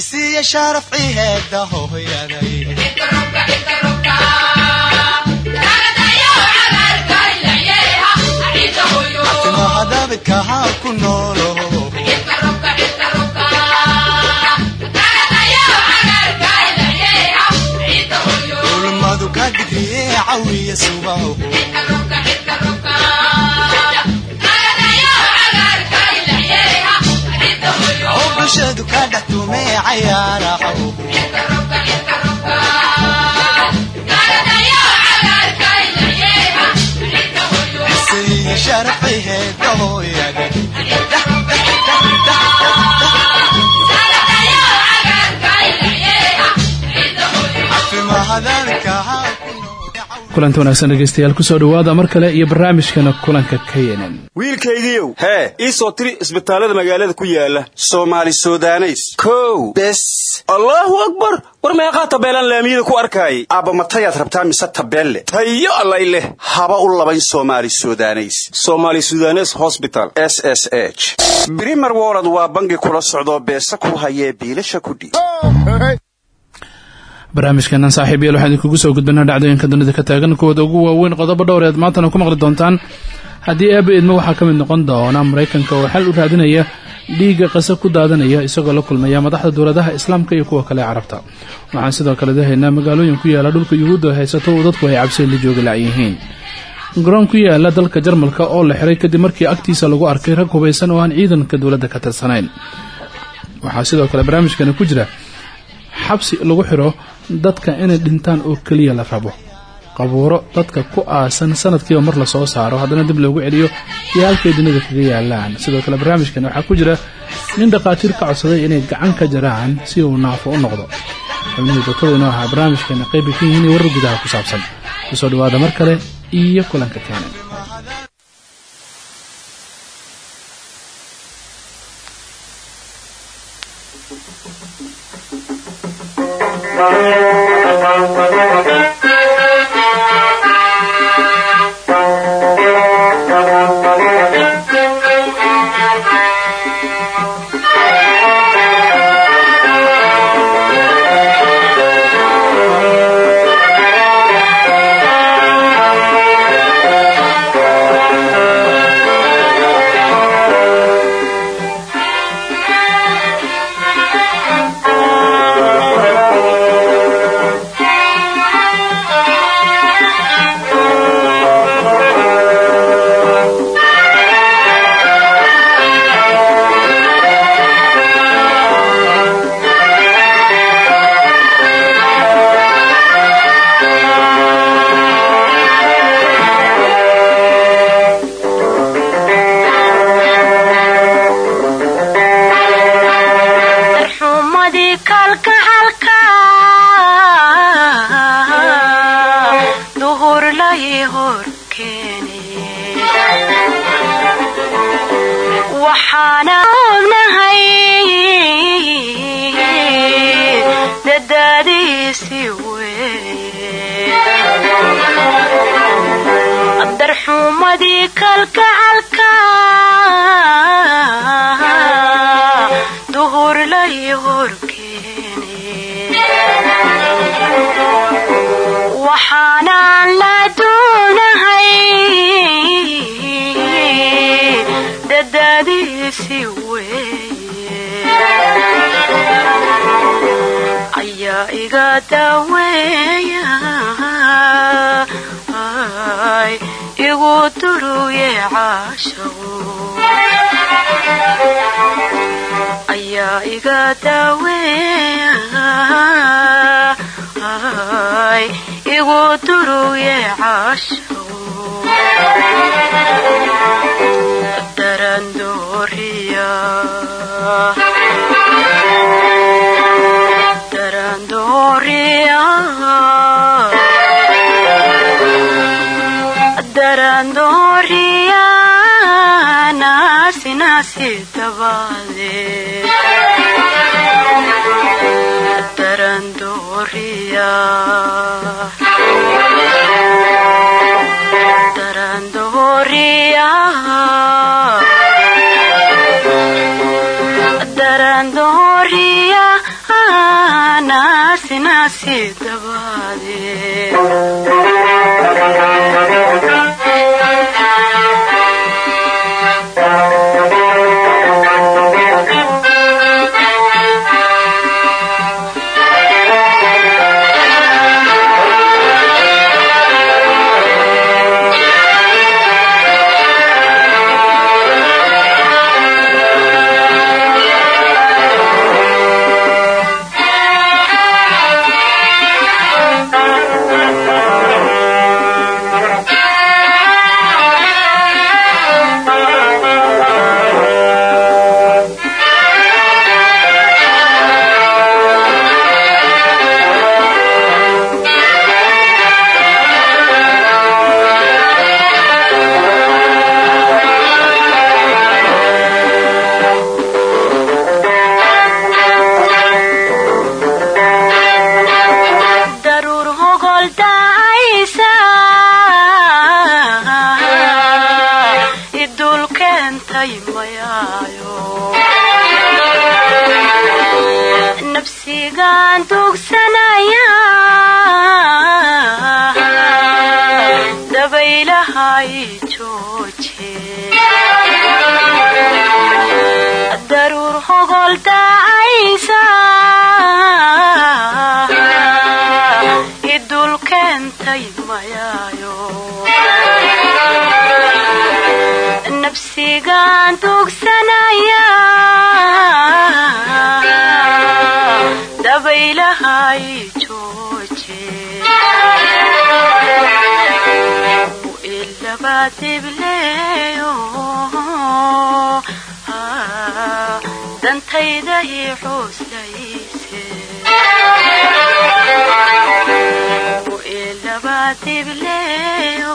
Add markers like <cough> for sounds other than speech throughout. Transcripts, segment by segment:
isiya sharafci heeda hooyaday timahadabidkahaa ku noolo ulmadu ka digriye cawiya subaho bulshadu ka dhex tumee timahadabidkahaa kulanti wanaagsan dhegeystayaal ku soo dhowaada mar kale iyo barnaamijkana kulanka knn wiilkaygiiow hee. Ii soo tiri isbitaallada magaalada ku yaalla soomaali sudaneys. Kow. Bes. Allaahu akbar. War meeqaa tabeelaan laamiyada ku arkaayay. Aabba matayaad rabtaa mise tabeelle? Tayo allay leh. Haba u labayn soomaali sudaneys. Somaali sudanes hosbital s s h. Brimer wolod waa bangi kula socdoo beesa ku hayee biilasha kudhiib barnaamijkeenan saaxiibayaal waxaan idinkugu soo gudbanaa dhacdooyinka dunida ka taagan. Kuwooda ugu waaweyn qodobo dhowreed maantana ku maqli doontaan haddii idmo waxaa ka mid noqon doona maraykanka oo xal u raadinaya dhiigga qase ku daadanaya isagoo la kulmaya madaxda dowladaha islaamka iyo kuwa kale carabta. Waxaan sidoo kale dahaynaa magaalooyin ku yaalla dhulka yuhuudda haysato uu dadku ay cabsi la joogi la'yihiin garoon ku yaalla dalka jarmalka oo la xiray kadib markii agtiisa lagu arkay rag hubaysan oo aan ciidanka dowladda ka tirsanayn. Waxaa sidoo kale barnaamijkani ku jira xabsi lagu xiro dadka inay dhintaan oo keliya la rabo qabuuro dadka ku aasan sanadkiiba mar la soo saaro. Haddana dib loogu celiyo iyo halkay dunida kaga yaalaan sidoo kale barnaamijkan waxaa ku jira nin dhakhaatiir ka codsaday inay gacan ka jaraan si uu naafo u noqdo. Xubnihii doktadu inoo ahaa barnaamijkan qaybi ka yihiin warar gudaha ku saabsan. Kusoo dhawaada mar kale iyo kulanka keenan. daaweeyahay igu duruye caashaqu ayaa iga daaweeyahay igu duruye caashaqu darandooriya aaasi dabaadee nafsigaan dugsanaya dabaylahay jooje u ilaba dibleeyo dantayda ii xuuslayse u ilaba dibleeyo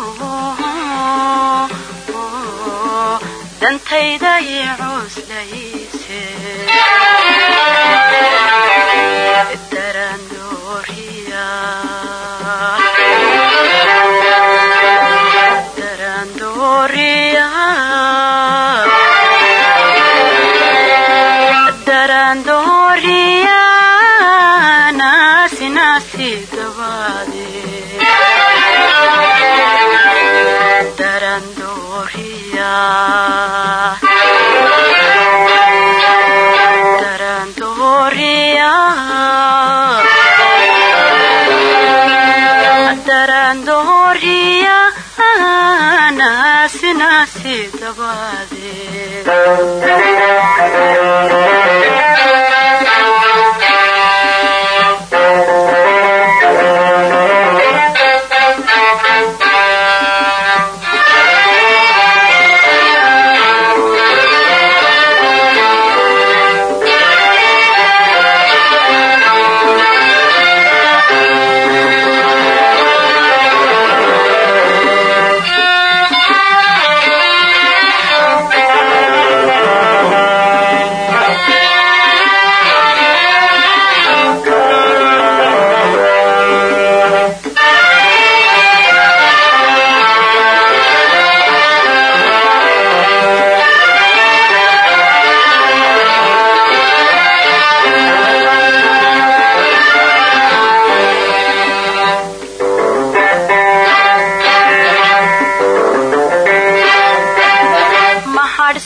dantayda ii cuslayse darandooriya dabaade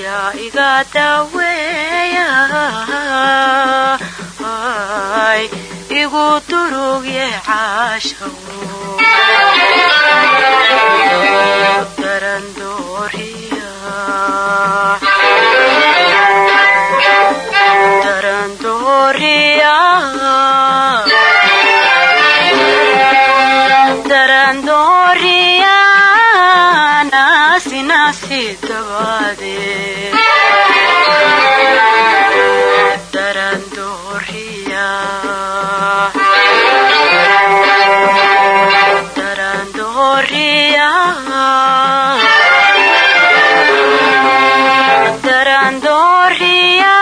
ayaa iga daweeya ay igu durugye darandooriya darandooriya darandooriya darandooriya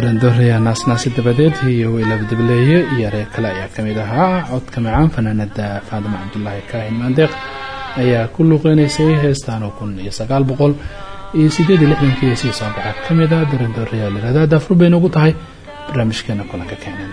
darandooraya naasnaasi dabadeed iyo wiilabdableeye iyo erey kale ayaa ka mid ahaa. Codka macaan fanaanada faadimo cabdulaahi kaahin maandeeq ayaa ku luuqeynaysay heestaan kun iyo sagaal boqol iyo sideed iyo lixdankii sii soo baxa. Ka mid a darandooraya lirahda daafur bayna ugu tahay. Barnaamijkeena kulanka keenan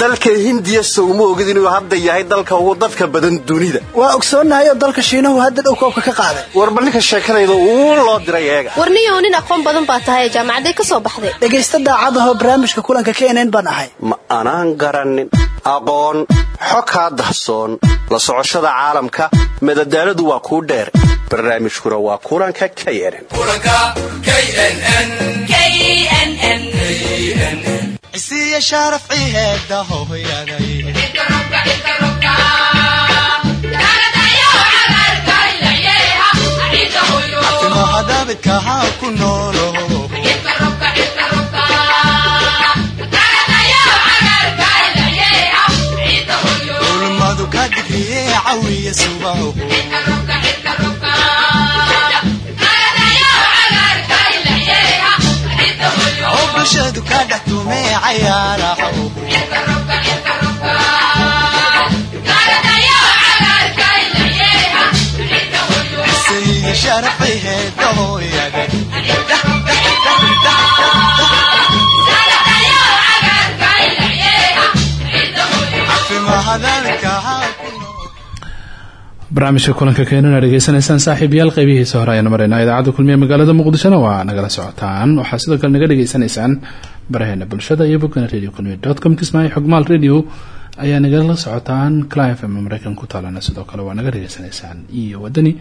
dalka hindiya sowma ogid inuu hadda yahay dalka ugu dadka badan dunida. Waa ogsoonnahay oo dalka shiinahu hadda dhow koobka ka qaaday. Warba ninka sheekanayda uu loo diray eega. Warniyow nin aqoon badan baa tahay jaamacaday ka soo baxday. Dhegaysta daacadahoo barnaamijka kulanka knn baan ahay. Ma anaan garannin aqoon xo kaa dahsoon la socoshada caalamka madadaaladu waa kuu dheer barnaamijkuna waa kulanka knn cisiya sharaf ciheeda daabidka haa ku noolo. Ulmadu ka digriye cawiya subaho bulshadu ka dhex tumee barnaamijka kulanka keenana dhegeysanaysaan saaxiibayaal qeybihiisa hore ayaanu maraynaa idaacadda kulmiye magaalada muqdishona waa nagala socotaan. Waxaa sidoo kale naga dhegeysanaysaan baraheena bulshada iyo bogana radio kulmiye com. Kismaayo xogmaal radio ayaa nagala socotaan. Clif m mareykan ku taalana sidoo kale waa naga dhegeysanaysaan iyo wadani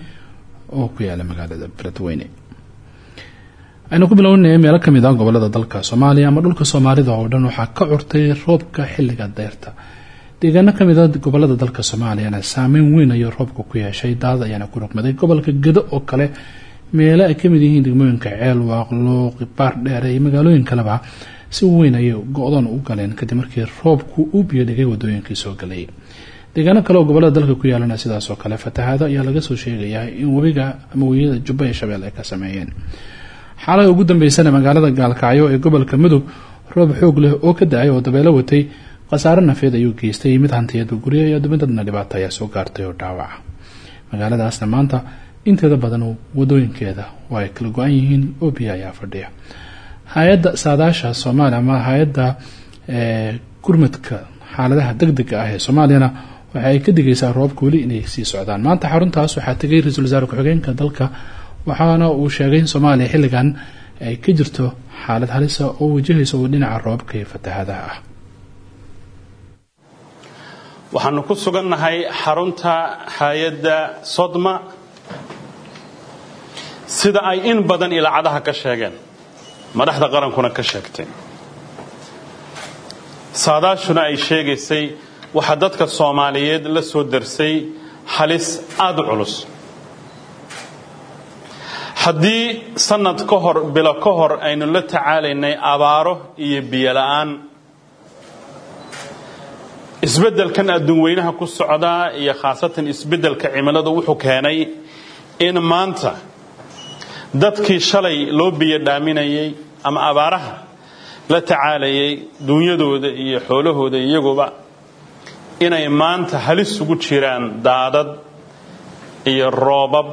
oo ku yaalla magaalada beledweyne aynu ku bilownay meelo ka mid ah gobollada dalka soomaaliya ama dhulka soomaalida oo dhan waxaa ka curtay roobka xilliga deyrta deegaano ka mid a gobollada dalka soomaaliyana saameyn weyn ayuu roobka ku yeeshay. Daad ayaana ku rogmaday gobolka gedo oo kale meelo ay ka mid yihiin degmooyinka ceel waaqluuq baar dheere iyo magaalooyin kaleba si weyn ayay go-doon u galeen kadib markii roobku u biyodhigay wadooyinkii soo galay. Deegaano kale oo gobollada dalka ku yaalana sidaasoo kale fatahaado ayaa laga soo sheegayaa in webiga ama weyada jubba ee shabeelle ay ka sameeyeen. Xaalada ugu dambeysana magaalada gaalkacyo ee gobolka mudug roob xoog leh oo ka da'ay oo dabeelo watay khasaare nafeed ayuu geystay mid hantiyadba gurya iyo dumidadna dhibaato ayaa soo gaartay oo dhaawaca magaaladaasna maanta inteeda badan wadooyinkeeda waa ay kala go-an yihiin oo biyo ayaa fadhiya. Hay'adda saadaasha soomaaliya ama hay'adda gurmadka xaaladaha deg dega ah ee soomaaliyana waxa ay ka digaysaa roobka weli inay sii socdaan. Maanta xaruntaas waxaa tegay ra'iisul wasaare ku-xigeenka dalka waxaana uu sheegay in soomaaliya xilligan ay ka jirto xaalad halisa oo wajahaysa oo dhinaca roobka iyo fatahaadaha ah waxaanu ku sugannahay xarunta hay'adda sodma sida ay in badan ilaacadaha ka sheegeen madaxda qarankuna ka sheegtay. Saadaashuna ay sheegaysay waxaa dadka soomaaliyeed la soo darsay halis aada u culus. Haddii sanad ka hor bilo ka hor aynu la tacaalaynay abaaro iyo biyo la'aan isbeddelkan adduun weynaha ku socdaa iyo khaasatan isbeddelka cimiladu wuxuu keenay in maanta dadkii shalay loo biyo dhaaminayay ama abaaraha la tacaalayay duunyadooda iyo xoolahooda iyaguba inay maanta halis ugu jiraan daadad iyo roobab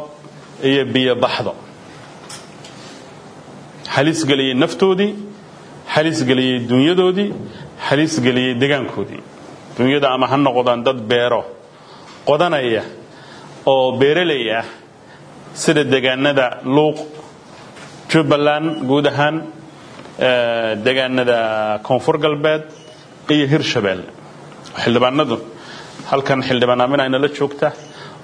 iyo biyo baxdo. Halis geliyey naftoodii halis geliyey dunyadoodii halis geliyey degaankoodii dunyada ama ha noqdaan dad beero qodanaya oo beeraley ah sida degaanada luuq jubbaland guud ahaan degaanada koonfur galbeed iyo hirshabelle xildhibaanadu halkan xildhibaan aamin ayna la joogta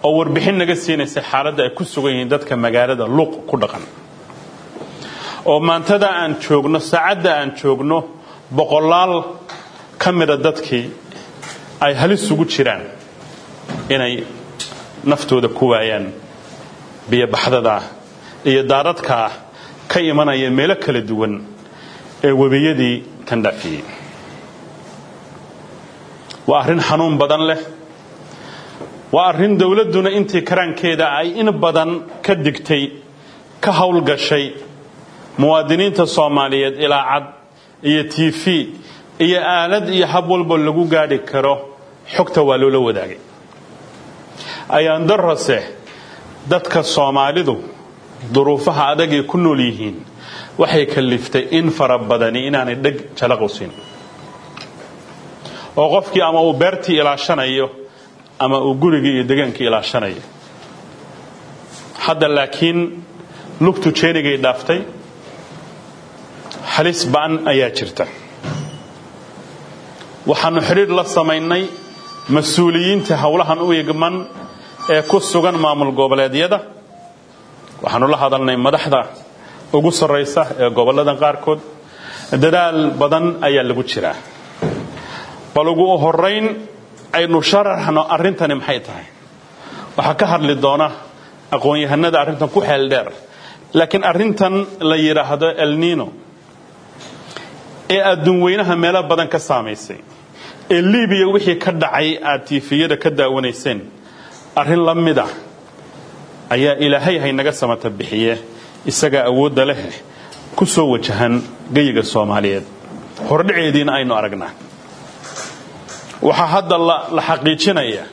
oo warbixin naga siinaysa xaaladda ay ku sugan yihiin dadka magaalada luuq ku dhaqan. Oo maantada aan joogno saacadda aan joogno boqolaal ka mida dadkii ay halis ugu jiraan inay naftooda ku waayaan biyobaxdada iyo daadadkaa ka imanaya meelo kala duwan ee webiyadii tandhafiyey waa arrin xanuun badan leh. Waa arrin dowladduna intii karaankeeda ay in badan ka digtay ka howlgashay muwaadiniinta soomaaliyeed ilaa cad iyo t v iyo aalad iyo hab walba lagu gaadhi karo xogta waa loola wadaagay. Ayaan darase dadka soomaalidu duruufaha adagay ku nool yihiin waxay kaliftay in fara badani inaanay dheg jalaqu siin oo qofkii ama uu beertii ilaashanayo ama uu gurigii iyo degaankii ilaashanayo. Hadda laakiin lugtu jeenigay dhaaftay halis ba'an ayaa jirta waxaanu xidhiir la samaynay mas'uuliyiinta howlahan u igman ee ku sugan maamul goboleedyada. Waxaanu la hadalnay madaxda ugu sarraysa ee gobolladan qaarkood. Dadaal badan ayaa lagu jiraa. Bal ugu horayn aynu sharaxno arrintani maxay tahay? Waxaa ka hadli doona aqoon-yahanada arrintan ku xeel dheer laakiin arrintan la yidhaahdo elnino ee adduun weynaha meelo badan ka saamaysay ee libiya wixii ka dhacay aad tiifiyada ka daawanayseen arrin la mid ah ayaa ilaahay haynaga samata bixiye isagaa awoodda leh ku soo wajahan geyiga soomaaliyeed. Hordhaceediina aynu aragnaa. Waxaa hadda la xaqiijinaya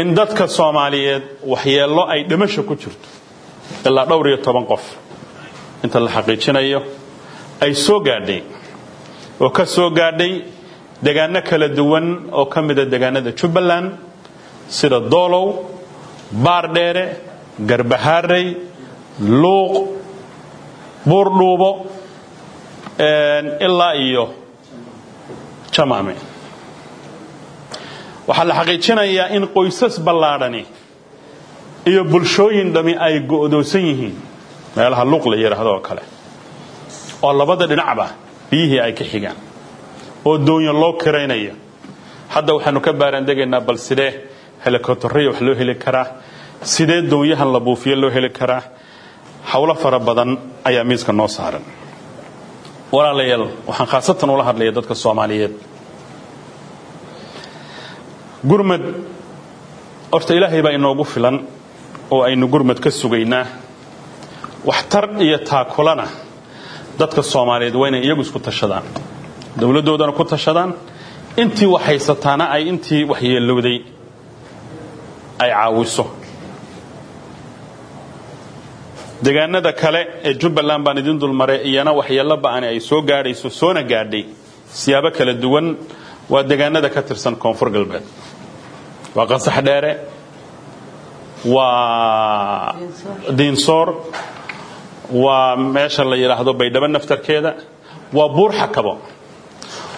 in dadka soomaaliyeed waxyeello ay dhimasho ku jirto ilaa dhowr iyo toban qof. Inta la xaqiijinayo ay soo gaadhay. Oo ka soo gaadhay degaano kala duwan oo ka mida degaanada jubbaland sida doolow baardheere garbahaarey luuq buurdhuubo ilaa iyo jamaame. Waxaa la xaqiijinayaa in qoysas ballaadhani iyo bulshooyin dhami ay go'doosan yihiin. Meelaha luuq la yidhaahdo oo kale. Oo labada dhinacba biyihii ay ka xigaan oo doonyo loo kiraynaya. Hadda waxaanu ka baaraandegaynaa bal sidee helikobtaraya wax loo heli karaa? Sidee doonyahan la buufiyo loo heli karaa? Howlo fara badan ayaa miiska noo saaran. Walaalayaal waxaan khaasatan ula hadlaya dadka soomaaliyeed. Gurmad horta ilaahay baa inoogu filan oo aynu gurmad ka sugaynaa. Waxtar iyo taakulana dadka soomaaliyeed waa inay iyagu isku tashadaan dowladdoodana ku tashadaan intii wax haysataana ay intii waxyeelowday ay caawiso. Degaanada kale ee jubbaland baan idin dulmaray iyana waxyeello ba'ani ay soo gaadhayso soona gaadhay siyaabo kala duwan waa degaanada ka tirsan koonfur galbeed. Waa qasax dheere waa diinsoor waa meesha la yidhaahdo baydhabo naftarkeeda waa buur xakabo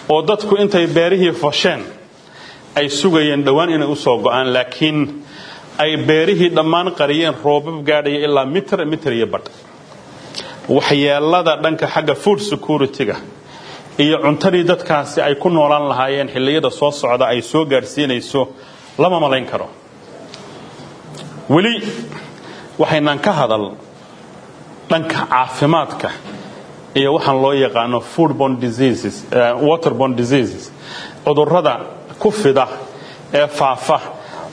oo dadku intay beerihii fosheen ay sugayeen dhowaan inay u soo go'aan laakiin ay beerihii dhammaan qariyeen roobab gaadhaya ilaa mitir mitir iyo badh. Waxyeelada dhanka xagga food security-ga iyo cuntadii dadkaasi ay ku noolaan lahaayeen xilliyada soo socda ay soo gaadhsiinayso lama malayn karo. Weli waxaynaan ka hadal dhanka caafimaadka iyo waxaan loo yaqaano foodborne diseases diseases. Cudurrada ku fida ee faafa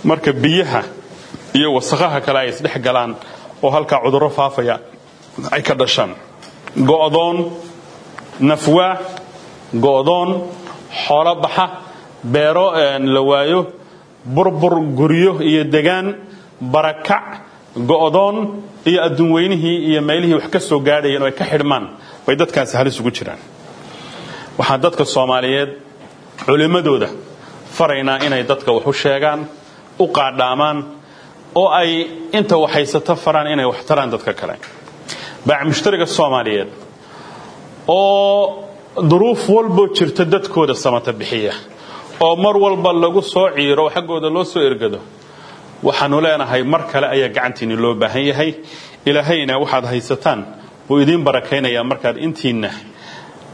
marka biyaha iyo wasakhaha kale ay isdhex galaan oo halkaa cudurro faafaya ay ka dhashaan. Go'doon nafwaa go'doon xoolo baxa beero la waayo burbur guryo iyo degaan barakac go'doon iyo adduun weynihii iyo meelihii wax ka soo gaadhayeen oo ay ka xidhmaan bay dadkaasi halis ugu jiraan. Waxaan dadka soomaaliyeed culimmadooda faraynaa inay dadka wax u sheegaan u qaadhaamaan oo ay inta waxhaysato faraan inay wax taraan dadka kale. Baac mushtariga soomaaliyeed oo duruuf walboo jirta dadkooda samata bixiya oo mar walba lagu soo ciiro oo xaggooda loo soo ergado waxaanu leenahay mar kale ayaa gacantiinni loo baahan yahay. Ilaahayna waxaad haysataan wuu idiin barakaynayaa markaad intiinna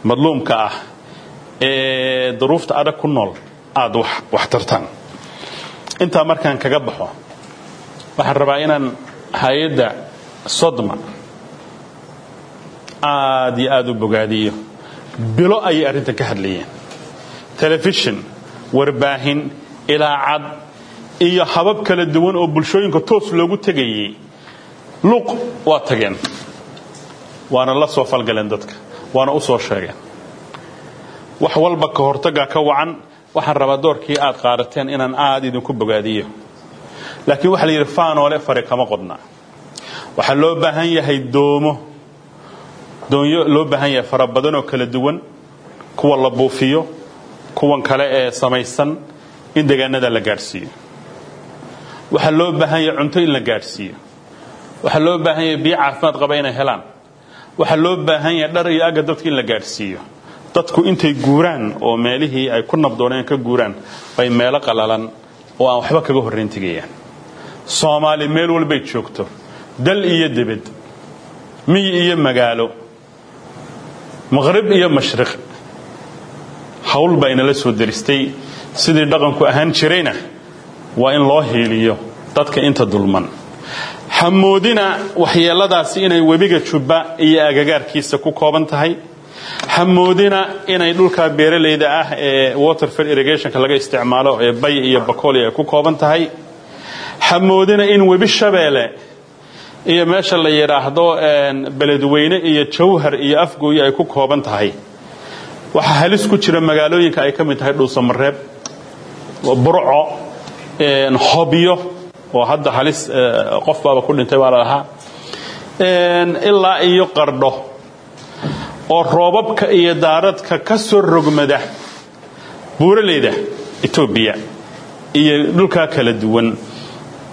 madluumka ah ee duruufta adag ku nool aada wax tartaan. Intaa markaan kaga baxo waxaan rabaa inaan hay'adda sodma aad iyo aad u bogaadiyo. Bilo ayay arrintan ka hadlayeen. Telefishin warbaahin ilaacad iyo habab kala duwan oo bulshooyinka toos loogu tegayey. Luuq waa tageen waana la soo falgaleen dadka waana u soo sheegeen. Wax walba ka hortagaa ka wacan waxaan rabaa doorkii aad qaadateen inaan aad idinku bogaadiyo. Laakiin waxaa la yidhi faanoole fare kama qodna. Waxaa loo baahan yahay doomo. Doonyo loo baahan yahay fara badanoo kala duwan kuwa la buufiyo kuwan kale ee samaysan in deegaanada la gaadhsiiyo waxaa loo baahan yahay cunto in la gaadhsiiyo waxaa loo baahan yahay biyo caafimaad qaba inay helaan waxaa loo baahan yahay dhar iyo agga dadka in la gaadhsiiyo. Dadku intay guuraan oo meelihii ay ku nabdooneen ka guuraan bay meelo qalalan oo aan waxba kaga horrayn tegayaan soomaali meel walbay joogto. Dal iyo debed miyi iyo magaalo maqrib iyo mashriq. Hawl baa inala soo deristay sidii dhaqanku ahaan jirayna waa in loo hiiliyo dadka inta dulman hamoodina waxyeeladaasi inay webiga jubba iyo agagaarkiisa ku kooban tahay. Hamoodina inay dhulka beeralayda ah ee waterfed irrigationka laga isticmaalo ee bay iyo bakoli ay ku kooban tahay. Hamoodina in webi shabeele iyo meesha la yidhaahdo beledweyne iyo jawhar iyo afgooye ay ku kooban tahay. Waxaa halis ku jira magaalooyinka ay ka mid tahay dhuusamareeb burco hobyo oo hadda halis qof baaba ku dhintay baa lalahaa ilaa iyo qardho oo roobabka iyo daaradka ka soo rogmada buuraleyda etoobiya iyo dhulkaa kala duwan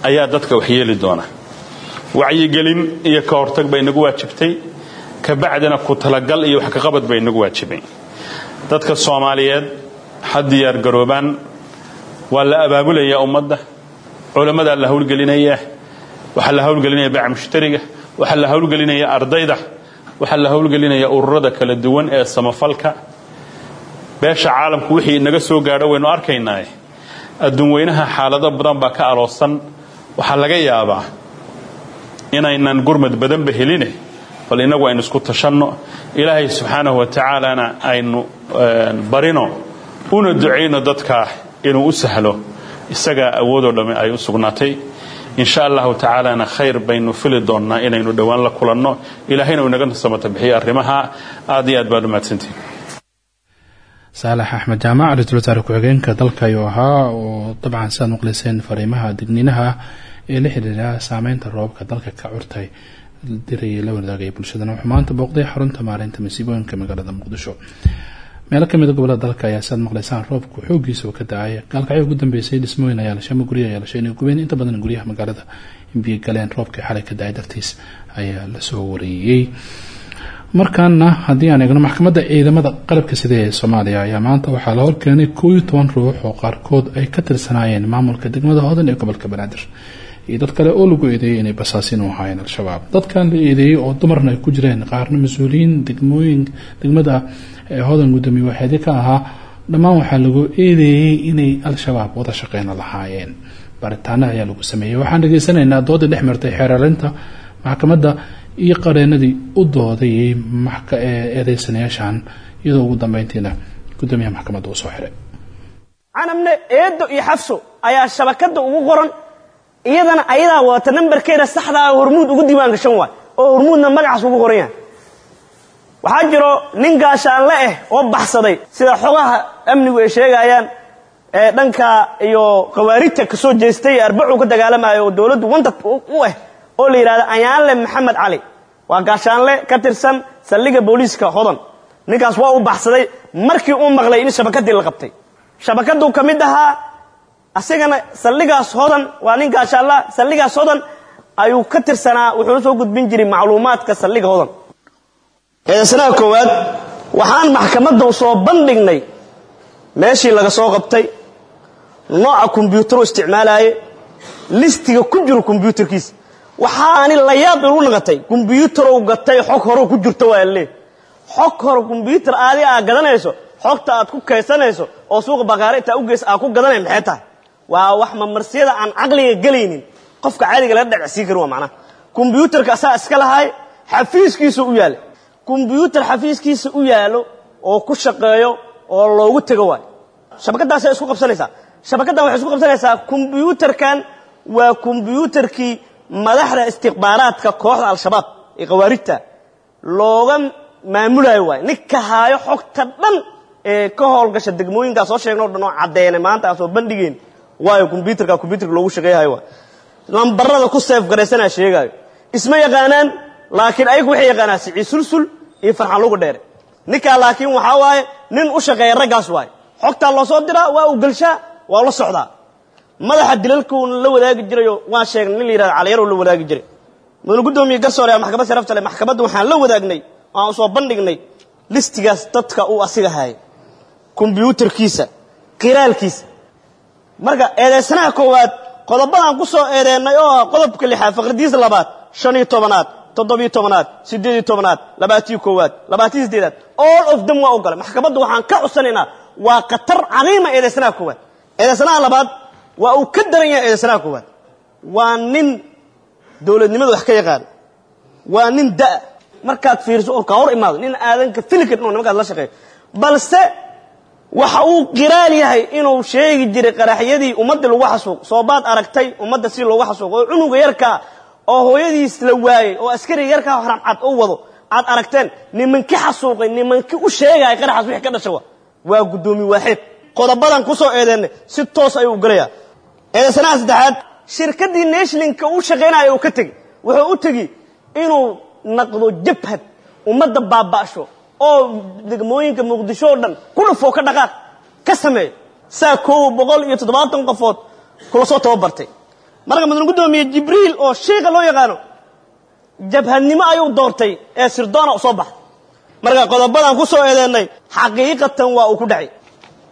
ayaa dadka waxyeeli doona. Wacyigelin iyo ka hortag bay nagu waajibtay kabacdina ku talagal iyo wax kaqabad bay nagu waajibay dadka soomaaliyeed ha diyaargaroobaan waa la abaabulayaa ummadda culammadaa la hawlgelinaya waxaa la hawlgelinaya baca mushtariga waxaa la hawlgelinaya ardayda waxaa la hawlgelinaya ururada kala duwan ee samafalka. Beesha caalamku wixii inaga soo gaadho waynu arkaynaa adduun weynaha xaalado badan baa ka aloosan waxaa laga yaabaa inaynan gurmad badanba heline bal innagu aynu isku tashanno. Ilaahay subxaanahu wa tacaalana aynu barino una ducayno dadkaa inuu u sahlo isagaa awoodoo dhamme ay u sugnaatay. In sha allahu tacaalana khayr baynu fili doonnaa inaynu dhowaan la kulanno. Ilaahayna uu inaga samata bixiyo arrimaha. Aad iyo aad baad u mahadsantihin. Saalax axmed jaamac ra'iisul wasaare ku-xigeenka dalka ayuu ahaa oo dabcan siaad maqlayseen fariimaha digniinaha ee la xidhiira saameynta roobabka dalka ka curtay. Dirayay la wadaagaya bulshadana. Wuxuu maanta booqday xarunta maareynta masiibooyinka magaalada muqdisho meelo kamida gobollada dalka ayaa siaad maqlaysaan roobku xoogiisa oo ka da'ay. Gaalkacyo ugu dambeysay dhismooyin ayaa lashay ama gurya ayaa lashay inay gubeen. Inta badan guryaha magaalada inbiyo galeen roobkii xalay ka da'ay dartiis ayaa la soo wareeyey markaana haddii aan eegno maxkamadda ciidamada qalabka sida ee soomaaliya ayaa maanta waxaa la horkeenay koob iyo toban ruux oo qaarkood ay ka tirsanaayeen maamulka degmada hodan ee gobolka banaadir. Iyo dad kale oo lagu eedeeyey inay basaasin u ahaayeen al-shabaab. Dadkan la eedeeyey oo dumarna ku jireen qaarna mas'uuliyiin degmooyin degmada hodan gudoomiye waxeedi ka ahaa dhammaan waxaa lagu eedeeyey inay al-shabaab wada shaqeyna lahaayeen. Baaritaana ayaa lagu sameeyey. Waxaan dhageysanaynaa doodii dhex martay xeeralinta maxkamadda iyo qareenadii u doodayay eedeysanayaashan iyadoo ugu dambeyntiina gudoomiyaha maxkamadda uu soo xiray. Canabne eedo iyo xafso ayaa shabakada ugu qoran iyadana ayadaa wadata nambarkeeda saxdaa hormuud ugu diiwaan gashan waay oo hormuudna magacaas ugu qoran yahay waxaa jiro nin gaashaanle ah oo baxsaday sida xogaha amnigu ay sheegayaan ee dhanka iyo khawaarijta ka soo jeestay arbacuu ka dagaalamayo oo dowladdu wantad u ah oo la yidhahdo ayaanle maxamed cali waa gaashaanle ka tirsan saldhiga booliiska hodan ninkaas waa u baxsaday markii uu maqlay in shabakadii la qabtay. Shabakaduu ka mid ahaa asigana saldhigaas hodan waa nin gaashaanla saldhigaas hodan ayuu ka tirsanaa wuxuu soo gudbin jiray macluumaadka saldhiga hodan eedasanaha koowaad waxaan maxkamadda soo bandhignay. Meeshii laga soo qabtay nooca kombyuutaru isticmaalaye listiga ku jiro kombyuutarkiisa waxaani la yaab ilu naqatay kombyuutarow gatay xog horow ku jirto waa lee xog hore kombyuutar aadi aad gadanayso xogta aad ku kaysanayso oo suuqa bakaare intaa u geysa aad ku gadanay maxay tahay? Waa wax mamarsiyada aan caqliga gelaynin. Qofka caadiga laga dhacsiin karin waa macnaha kombyuutarka iska lahay xafiiskiisa u yaalla kombyuutar xafiiskiisa u yaalo oo ku shaqeeyo oo loogu tego waayo. Shabakadaasay isku qabsanaysaa. Shabakaddan waxay isku qabsanaysaa kombyuutarkan waa kombyuutarkii madaxda istikhbaaraadka kooxda al-shabaab ee khawaarijta looga maamulayo waay ninka haayo xogta dhan ee ka howlgasha degmooyinkaa soo sheegno o dhan oo caddeynay maanta aan soo bandhigeen waayo kombyutarka kombyutarka loogu shaqeeyahayo waay lambarada ku seef garaysanaa sheegaayo. Isma yaqaanaan laakiin ayagu waxay yaqaanaan sicii sulsul iyo farxan lugu dheere. Ninkaa laakiin waxaa waaye nin u shaqeeya raggaas waaye. Xogtaa loo soo diraa waa uu gelshaa waa la socdaa. Madaxa dilalkuuna la wadaagi jirayoo waan sheegnay nin la yihahdo caliyaroo la wadaagi jiray. Mudane guddoomiye garsoore maxkamad sharafta leh maxkamadda waxaan la wadaagnay aan u soo bandhignay. Listigaas dadka uu asiga hayay kombyuutarkiisa qiraalkiisa. Marka eedeysanaha koowaad qodobadaan ku soo eedeennay oo qodobka lixaad faqridiisa labaad shan iyo tobanaad toddobiyo tobanaad siddeed iyo tobanaad labaatiyo koowaad labaatiyo siddeedaad all of them waa ogolay maxkamadda waxaan ka codsanaynaa waa khatar cadiima eedeysanaha koowaad. Eedeysanaha labaad waa uu ka daran yahay eedeysanaha koowaad. Waa nin dowladnimada wax ka yaqaano waa nin da' markaad fiiriso oo ka hor imaado nin aadanka fili karin oo nimankaas la shaqeeyo. Balse waxa uu qiraal yahay inuu sheegi jiray qaraxyadii ummadda lagu xasuuq soobaad aragtay ummadda si loogu xasuuq oo cunuga yarkaa oo hooyadiis la waayey oo askariga yarkaa haramcad u wado aad aragteen nimankii xasuuqay nimankii u sheegaya qaraxaas wixii ka dhasha wa? Waa guddoomi waaxeed qodobadan ku soo eedeennay si toos ayuu gelayaa eedeysanaha saddexaad shirkaddii nashlinka u shaqaynaya uu ka tegi. Wuxuu u tegi inuu naqdo jabhad ummadda baaba'sho oo degmooyinka muqdisho dhan ku dhufoo ka dhaqaaq ka sameeyo. Saa koow boqol iyo toddobaatan qofood kula soo tababartay marka mudane guddoomiye jibriil oo shiika loo yaqaano jabhadnimo ayuu doortay ee sirdoona soo baxay marka qodobadan ku soo eedeennay xaqiiqatan waa uu ku dhacay.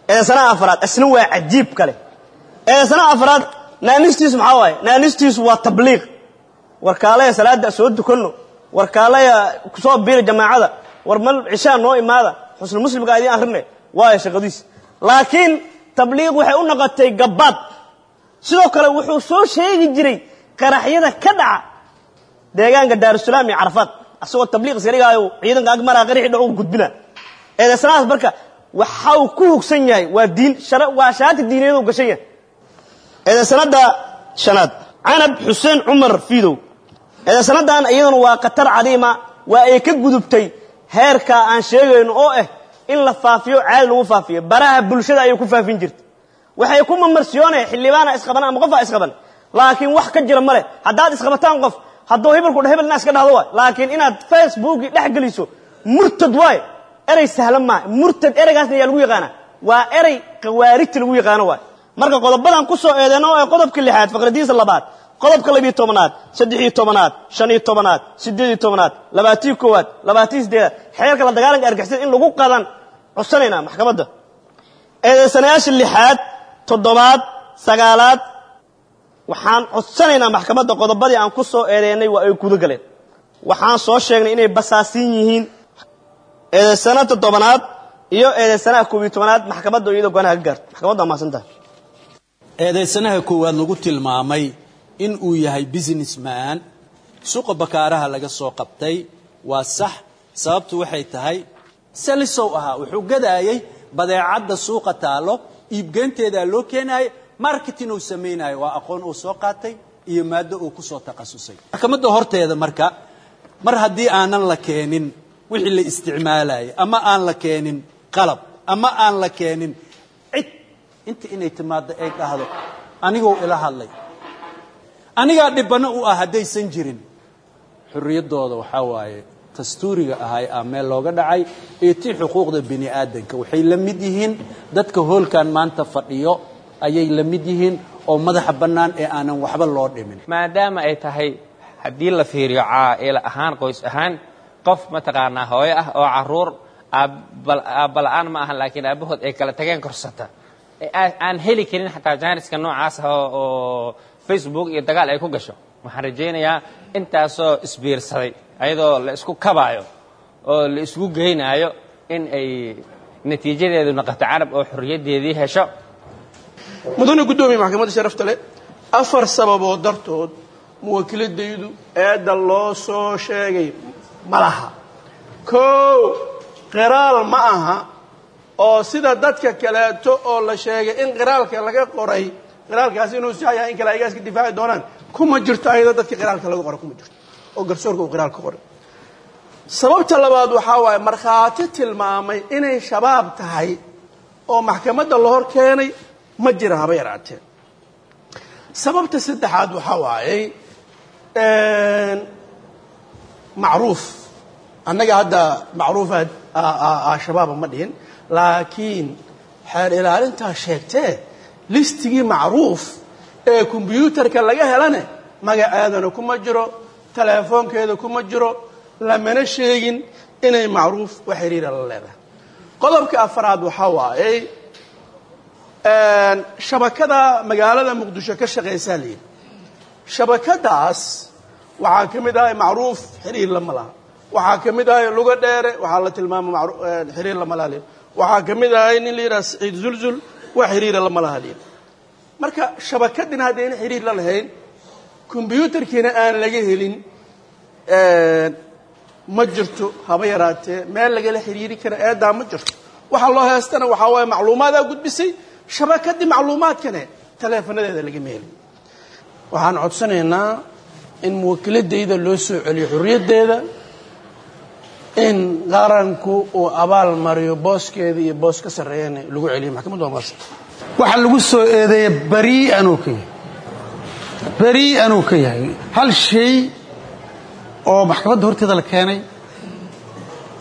Eedeysanaha afraad isna waa cajiib kale. Eedeysanaha afraad naanistiisu maxaa waaye? Naanistiisu waa tabliiq. Warkaalaya salaada soo dukanno. Warkaalaya ku soo biiri jamaacada. War mal cishaa noo imaada. Xusnu muslimka idiin akhrine waayo shaqadiis laakiin tabliiq waxay u noqotay gabbaad sidoo kale wuxuu soo sheegi jiray qaraxyada ka dhaca deegaanka daarusalaam iyo carafaad asagoo tabliiq iska dhigaayo ciidanka agmaraa qaraxii dhaco gudbina. Eedeysanahaas marka waxa uu ku hugsan yahay waa diin waa shaati diineed uu gashan yahay. Eedeysanada shanaad canab xuseen cumar fiidow. Eedeysanadan iyaduna waa khatar cadiima waa ay ka gudubtay heerka aan sheegayno oo ah in la faafiyo caadi lagu faafiyo. Baraha bulshada ayay ku faafin jirtay waxay ku mamarsiyoonaya xildhibaana isqaban ama qofa isqaban laakiin wax ka jira male haddaad isqabataan qof hadduu hebelku dha hebel inaa iska dhahdo waay. Laakiin inaad facebooki dhex geliso murtad waay. Erey sahlan maaha murtad ereygaasna yaa lagu yaqaana. Waa erey khawaarijta lagu yaqaano waay. Marka qodobadan ku soo eedeen ah qodobka lixaad faqradiisa labaad qodobka labiyo tobanaad saddexiyo tobanaad shaniyo tobanaad sideediyo tobanaad labaatiyo koowaad labaatiyo siddeedaad. Xeerka la dagaalanka argixisada in lagu qadan codsanaynaa maxkamadda. Eedeysanayaasha lixaad toddobaad sagaalaad. Waxaan codsanaynaa maxkamadda qodobadii aan ku soo eedeynay waa ay guda galeen. Waxaan soo sheegnay inay basaasiin yihiin. Eedeysana toddobanaad iyo eedeysanaha koob iyo tobanaad maxkamadda iyadoo goanaha ka gaarto. Maxkamadda mahadsantahay eedaysanaha koowaad lagu tilmaamay in uu yahay businessman. Suuqa bakaaraha laga soo qabtay waa sax sababtu waxay tahay salisow ahaa. Wuxuu gadaayey badeecadda suuqa taallo iibgeynteedaa loo keenaayay marketing uu samaynayo waa aqoon uu soo qaatay iyo maaddo uu ku soo takhasusay maxkamadda horteeda marka mar haddii aanan la keenin wixii la isticmaalayay ama aan la keenin qalab ama aan la keenin cid inta inay timaaddo ay dhahdo anigou ila hadlay. Anigaa dhibbanno u ah haddaysan jirin. Xorriyaddooda waxaa waaye dastuuriga ahay ah meel looga dhacay iyo tii xuquuqda bini aadanka waxay la mid yihiin dadka hoolkan maanta fadhiyo ayay la mid yihiin oo madaxa bannaan ee aanan waxba loo dhimin. Maadaama ay tahay haddii la fiiriyo caa'ila ahaan qoys ahaan qof mataqaanaa hooyo ah oo carruur aabbala-aan ma ahan laakiin aabbahood ay kala tageen korsata. Aan heli karin xataa jaaniska noocaas ah oo facebook iyo dagaal ay ku gasho. Waxaan rajaynayaa intaasoo isbiirsaday ayadoo la isku kabaayo oo la isku geynaayo in ay natiijadeedu noqoto carab oo xorriyaddeedii hesho. Mudane guddoomiye maxkamadda sharafta leh afar sababood dartood muwakiladaydu eedda loo soo sheegay ma laha. Kow qiraal ma aha oo sida dadka kaleeto oo la sheegay in qiraalka laga qoray qiraalkaasi inuu sax yahay in kale aygaa iska difaaci doonaan kuma jirto ayadoo dadka qiraalka laga qoray kuma jirto oo garsoorka uu qiraalka qoray. Sababta labaad waxaa waaye markhaati tilmaamay inay shabaab tahay oo maxkamadda la hor keenay ma jira haba yaraatee. Sababta saddexaad waxaa waayey macruuf. Annaga hadda macruufa shabaaba ma dhihin laakiin xeer ilaalintaa sheegtee listigii macruuf ee kombyuutarka laga helane magaceedana kuma jiro teleefoonkeeda kuma jiro lamana sheegin inay macruuf wax xiriira la leedahay. Qodobka afaraad waxaa waayey shabakada magaalada muqdisho ka shaqaysaa layidhi shabakadaas waxaa ka mid ahay macruuf xiriir lama laha. Waxaa ka mid ahay lugo dheere waxaa la tilmaama xiriir lama laha layidhi waxaa ka mid ahay nin la yidhaha saciid zulzul wax xiriira lama laha layidhi marka shabakadina haddayna xiriir la lahayn kombyuutarkiina aan laga helin ma jirto haba yaraatee meel lagala xiriiri kara eedaa ma jirto. Waxaa loo heestana waxaa waaye macluumaadaa gudbisay shabakadii macluumaadkane taleefonadeeda lagama helin. Waxaan codsanaynaa in muwakiladayda loo soo celiyo xorriyaddeeda in qaranku uu abaal mariyo booskeeda iyo boos ka sarreeyana lagu celiyo maxkamadda waxaa lagu soo eedeeya berii'an uu ka berii'an uu ka yahay. Hal shay oo maxkamadda horteeda la keenay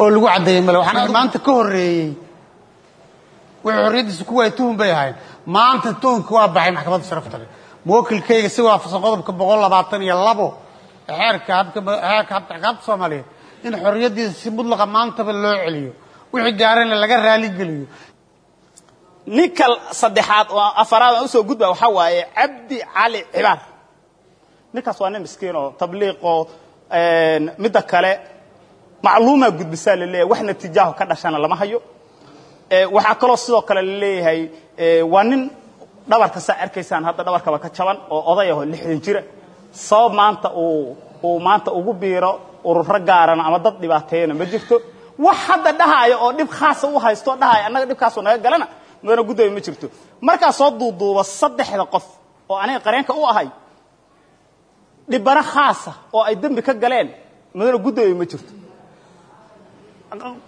oo lagu caddeeyey male waxaan maanta ka horreeyey. Wixii xorriyaddiisa ku waayay tuhun bay ahayn maanta tuhunka waa baxay maxkamadda sharafta. Leh muwakilkayga si waafaqsan qodobka boqol labaatan iyo labo ee xeerka habka xeerka habka ciqaabta soomaaliyeed in xorriyaddiisa si mudlaqa maantaba loo celiyo. Wixii gaarayna laga raali geliyo. Ninka saddexaad oo afaraad aan u soo gudba waxaa waaye cabdi cali cibaar ninkaas waa nin miskiin oo tabliiqoo midda kale macluumaa gudbisaa la leeyahay wax natiijaaho ka dhashana lama hayo. Waxaa kaloo sidoo kale la leeyahay waa nin dhabarka saa arkaysaan hadda dhabarkaba ka jaban oo oday aho lixdan jira. Sabab maanta uu maanta ugu biiro ururo gaarana ama dad dhibaateeyana ma jirto. Wax hadda dhahaayo oo dhib khaasa u haysto dhahaayo annaga dhibkaasu naga galana mudana guddoomiye ma jirto. Markaa soo duuduuba saddexda qof oo aniga qareenka u ahay dhibano khaasa oo ay dembi ka galeen. Mudana guddoomiye ma jirto.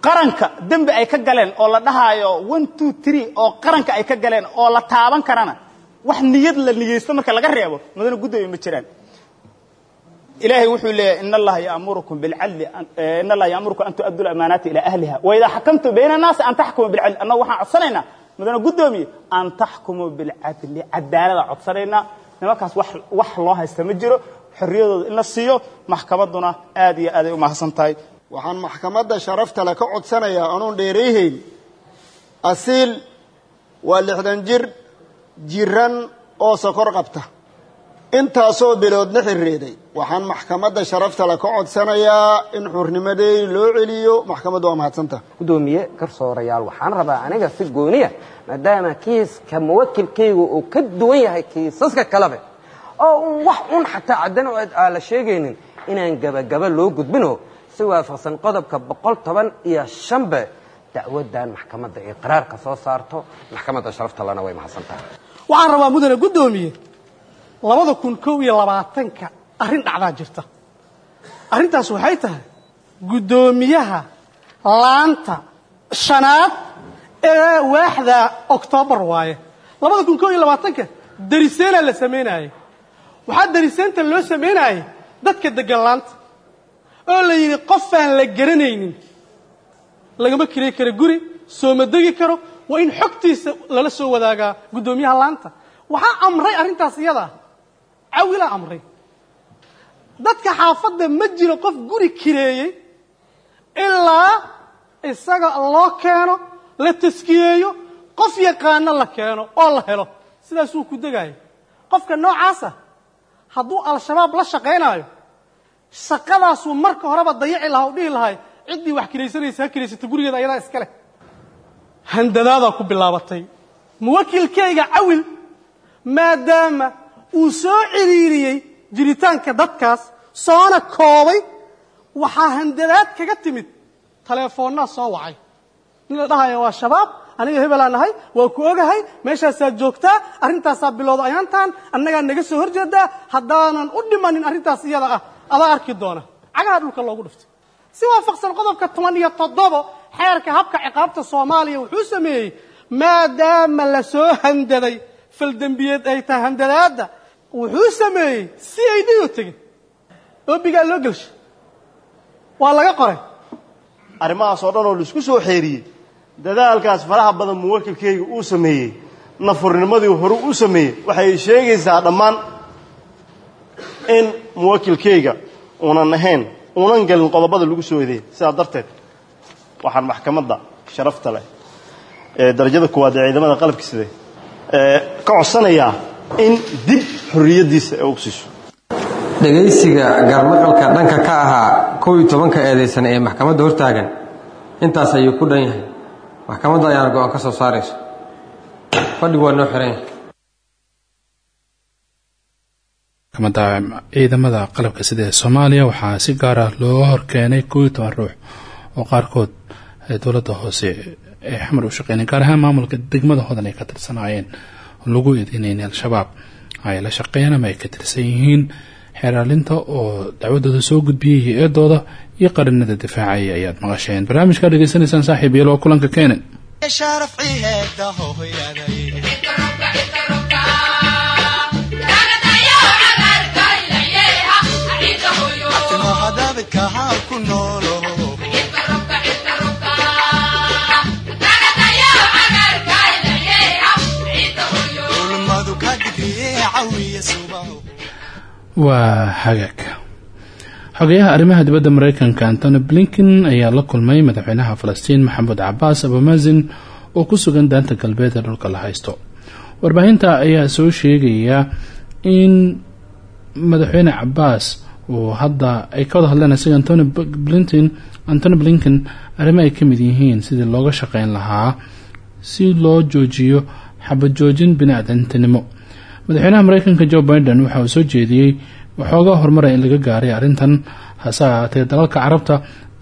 Qaranka dembi ay ka galeen oo la dhahaayo one two three oo qaranka ay ka galeen oo la taaban karana wax niyad la niyeysto marka laga reebo mudana guddoomiye ma jiraan. Ilaahay wuxuu leeyahay in allaha yaamurukum bilcadli in allaha yaamurukum an tu'addu lamaanaati ilaa ahliha. Wa idaa xakamtum bayna annaasi an taxkumuu bilcadli annagu waxaan codsanaynaa mudana guddoomiye an taxkumuu bilcadli cadaalada codsanaynaa nimankaas wax loo haysta ma jiro xorriyadooda in la siiyo maxkamadduna aad iyo aaday u mahadsan tahay. Waxaan maxkamadda sharafta le ka codsanayaa anuun dheerayhayn asiil waa lixdan jir jiran oo sokor qabta. Intaasoo biloodna xirreeday. Waxaan maxkamadda sharafta le ka codsanayaa in xurnimadeey loo celiyo. Maxkamaddu waa mahadsanta gudoomiye garsoorayaal waxaan rabaa aniga si gooniya maadaama kiiska muwakilkaygu uu ka duwan yahay kiisaska kalebe oo wax un xataa caddan aan la sheegaynin inaan gabagaba loo gudbino si waafaqsan qodobka boqol toban iyo shanbe dacwaddan maxkamadda ay qaraarka soo saarto maxkamadda sharafta lena way mahadsantahay. Waxaan rabaa mudane guddoomiye labada kun kow iyo labaatanka arrin dhacdaa jirta. Arrintaas waxay tahay guddoomiyaha laanta shanaad ee waaxda oktoobar waaye. Labada kun kow iyo labaatanka dariseena la samaynaayey waxaa dariseenta loo samaynaayey dadka degan laanta oo la yidhi qofaan la garanaynin lagama keli karo guri sooma degi karo waa in xogtiisa lala soo wadaagaa guddoomiyaha laanta. Waxaa amray arrintaas iyadaa cawilaa amray. Dadka xaafadda ma jiro qof guri kireeyey ilaa isaga loo keeno la taskiyeeyo qof yaqaano la keeno oo la helo. Sidaasuu ku degaayo qofka noocaasa hadduu al-shabaab la shaqaynaayo shaqadaasuu marka horeba dayaci lahaa u dhihi lahay ciddii wax kiraysanaysa ha kiraysata gurigeeda ayadaa iska leh. Handadaadaa ku bilaabatay. Muwakilkayga cawil maadaama uu soo ciriiriyey jiritaanka dadkaas soona koobay waxaa handadaad kaga timid taleefoonnaa soo wacay. Nin la dhahaya waa shabaab aniga hebelaan nahay waa ku ogahay meeshaasaad joogtaa arrintaasaa bilowda ayaantaan annagaa naga soo hor jeedaa haddaanan u dhimanin arrintaas iyada ah adaa arki doona. Cagaha dhulka loogu dhiftay si waafaqsan qodobka toban iyo toddobo xeerka habka ciqaabta soomaaliya wuxuu sameeyey maadaama la soo handaday faldembiyeed ay tahay handadaadda wuxuu sameeyey si ay dhigo tegin. Oobigaa loo gelshay. Waa laga qoray. Arrimahaas oo dhan oo la isku soo xeeriyey dadaalkaas faraha badan muwakilkayga uu sameeyey. Nafurnimadii hore uu sameeyey. Waxay sheegaysaa dhammaan in muwakilkayga uunan ahayn uunan gelin qodobada lagu soo eedeeyey sidaa darteed waxaan maxkamadda sharafta leh ee darajada koowaad ee ciidamada qalabka side ee ka codsanayaa in dib xorriyaddiisa ay u siiso. Garmaqalka dhanka ka ahaa kow iyo tobanka eedaysan ee maxkamadda hortaagan intaas ayuu ku dhan yahay maxkamadda ayaana go'aan ka soo saarayso fadhigu waa noo xiran yahay. Maxkamadda ciidamada qalabka sida ee soomaaliya waxaa si gaar ah looga horkeenay kow iyo toban ruux oo qaarkood dowladda hoose ee xamar u shaqeynay gaar ahaan maamulka degmada hodan ay ka tirsanaayeen lagu eedeynayna al-shabaab ay la shaqeeyeen ama ay ka tirsan yihiin xeeraalinta oo dacwadooda soo gudbiyey hay'adooda iyo qarinada difaacaya ayaad maqasheen. Barnaamijkaa dhegeysanaysaan saaxiib yeelo oo kulanka keenan waa hagaag xogeyaha arrimaha dibadda mareykanka antony blinken ayaa la kulmay madaxweynaha falastiin maxamed cabaas abomazin oo ku sugan daanta galbeed ee dhulka la haysto. Warbaahinta ayaa soo sheegaya in madaxweyne cabaas uu hadda ay ka wada hadleen isaga antony antony blinken arrimo ay ka yihiin sidii looga shaqeyn lahaa si loo joojiyo xabajoojin bini-aadantinimo madaxweynaha mareykanka joe biden waxa uu soo jeediyey waxoogaa horumara in laga gaaray arrintan. Hase ahaatee dalalka carabta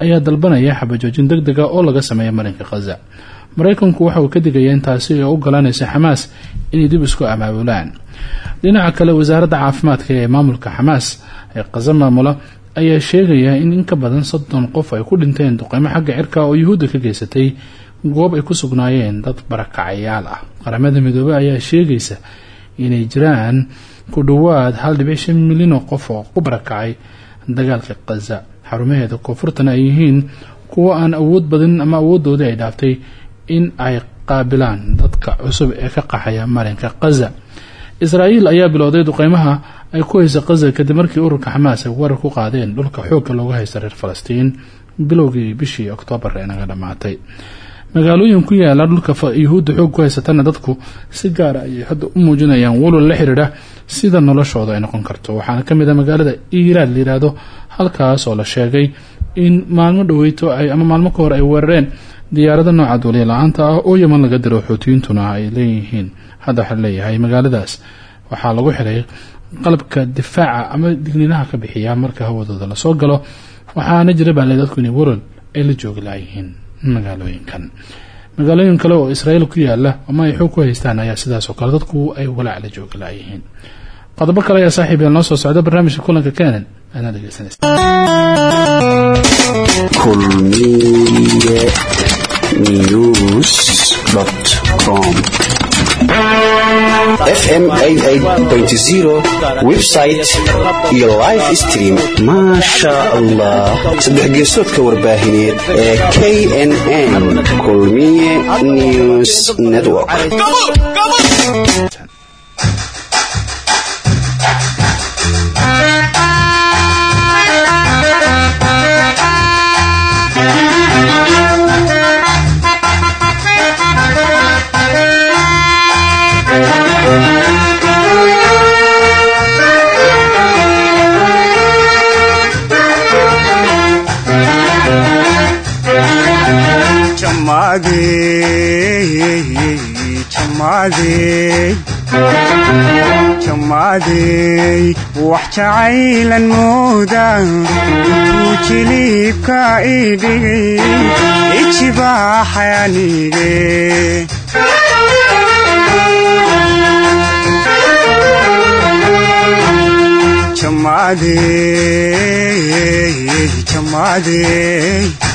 ayaa dalbanaya xabajoojin deg dega oo laga sameeya marinka khaza mareykanku waxa uu ka digaya intaasi ay u golanaysa xamaas inay dib isku amaabulaan dhinaca kale wasaaradda caafimaadka ee maamulka xamaas ee khaza maamula ayaa sheegaya in in ka badan soddon qof ay ku dhinteen duqeymo xagga cirka oo yuhuudda ka geysatay goob ay ku sugnaayeen dad barakacayaal ah. Qaramada midoobey ayaa sheegaysa inay jiraan ku dhowaad hal dhibic milyan oo qof oo ku barakacay dagaalka khaza xarumaheeda koonfurtana ay yihiin kuwo aan awood badin ama awooddoodii ay dhaaftay in ay qaabilaan dadka cusub ee ka qaxaya marinka khaza israa'iil ayaa bilowday duqeymaha ay ku haysa khaza kadib markii ururka xamaas ay warar ku qaadeen dhulka xoogga looga haysta reer falastiin. Bilowgii bishii oktoobar ee naga dhammaatay magaalooyin ku yaalla dhulka yuhuudda xoog ku haysatana dadku si gaara ayay hadda u muujinayaan walwal la xiriira sida noloshooda ay noqon karto. Waxaana ka mid a magaalada iiraan la yidhaahdo halkaas oo la sheegay in maalmo dhaweyto ay ama maalmo ka hor ay weerareen diyaarada nooca duuliya la'aanta ah oo yaman laga diro xoutiyiintuna ay leeyihiin. Hadda waxaa magaaladaas waxaa lagu xiray qalabka difaaca ama digniinaha ka bixiya marka hawadooda la soo galo waxaana jira baa dadku inay walwal ay la joogi magaalooyinkan. Magaalooyin kale oo israa'iil ku yaalla ama ay xoog ku haystaan ayaa sidaas oo kale dadku ay walaac la joogi laayihiin qodobo kale ayaa saaxiib yeel noo soo socda barnaamijka kulanka kenen aadna dhegeysanaysa kulmiye news com fm website iyo live stream. Maasha allah saddex geesoodka warbaahineed ee knn kulmiye news network jamaadey wax jacaylan mooda uu jiliibka ii dhigay ijibaaxayanige jamaadey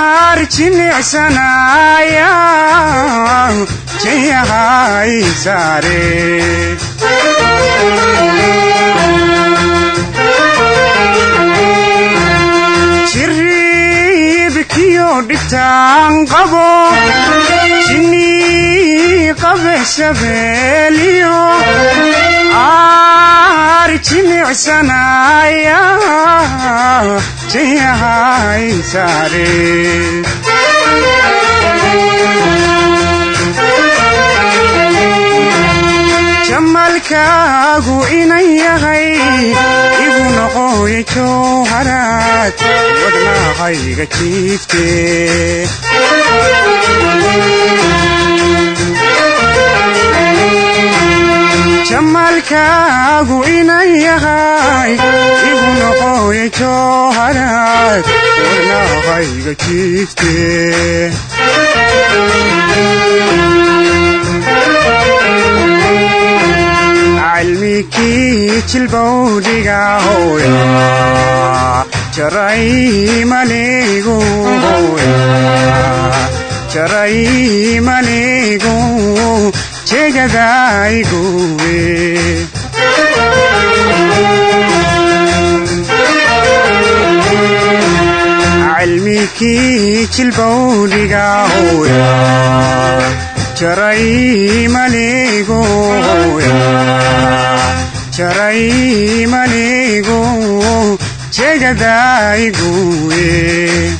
shabeeliyo aar jinicsanaya jayahay saare jiribkiyo dhibtaan qabo jinii qabe shabeeliyo aar jinicsanaya jayahay saare jamalkaagu inan yahay igu noqoya jowharaad wadnaahayga jiifte jamalkaagu inan yahay igu noqoya jooharaad wadnaaqayga jiifte. Cilmikii jilbowdhiga hooya jaray maligu hooya jaray jegadayguwe cilmikii hooya jaray maligu hooya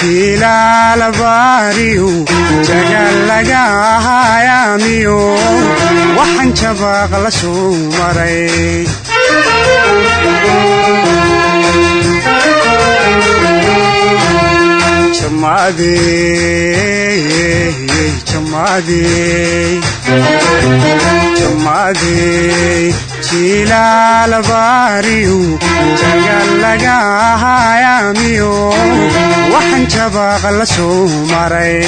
jegadayguwe jumaadey jilaalabaariyu jagalaga hayaamiyo waxaan jabaaq la soo maray jamaadey jilaalabaariyu jagalaga hayaamiyo waxaan jabaaq la soo maray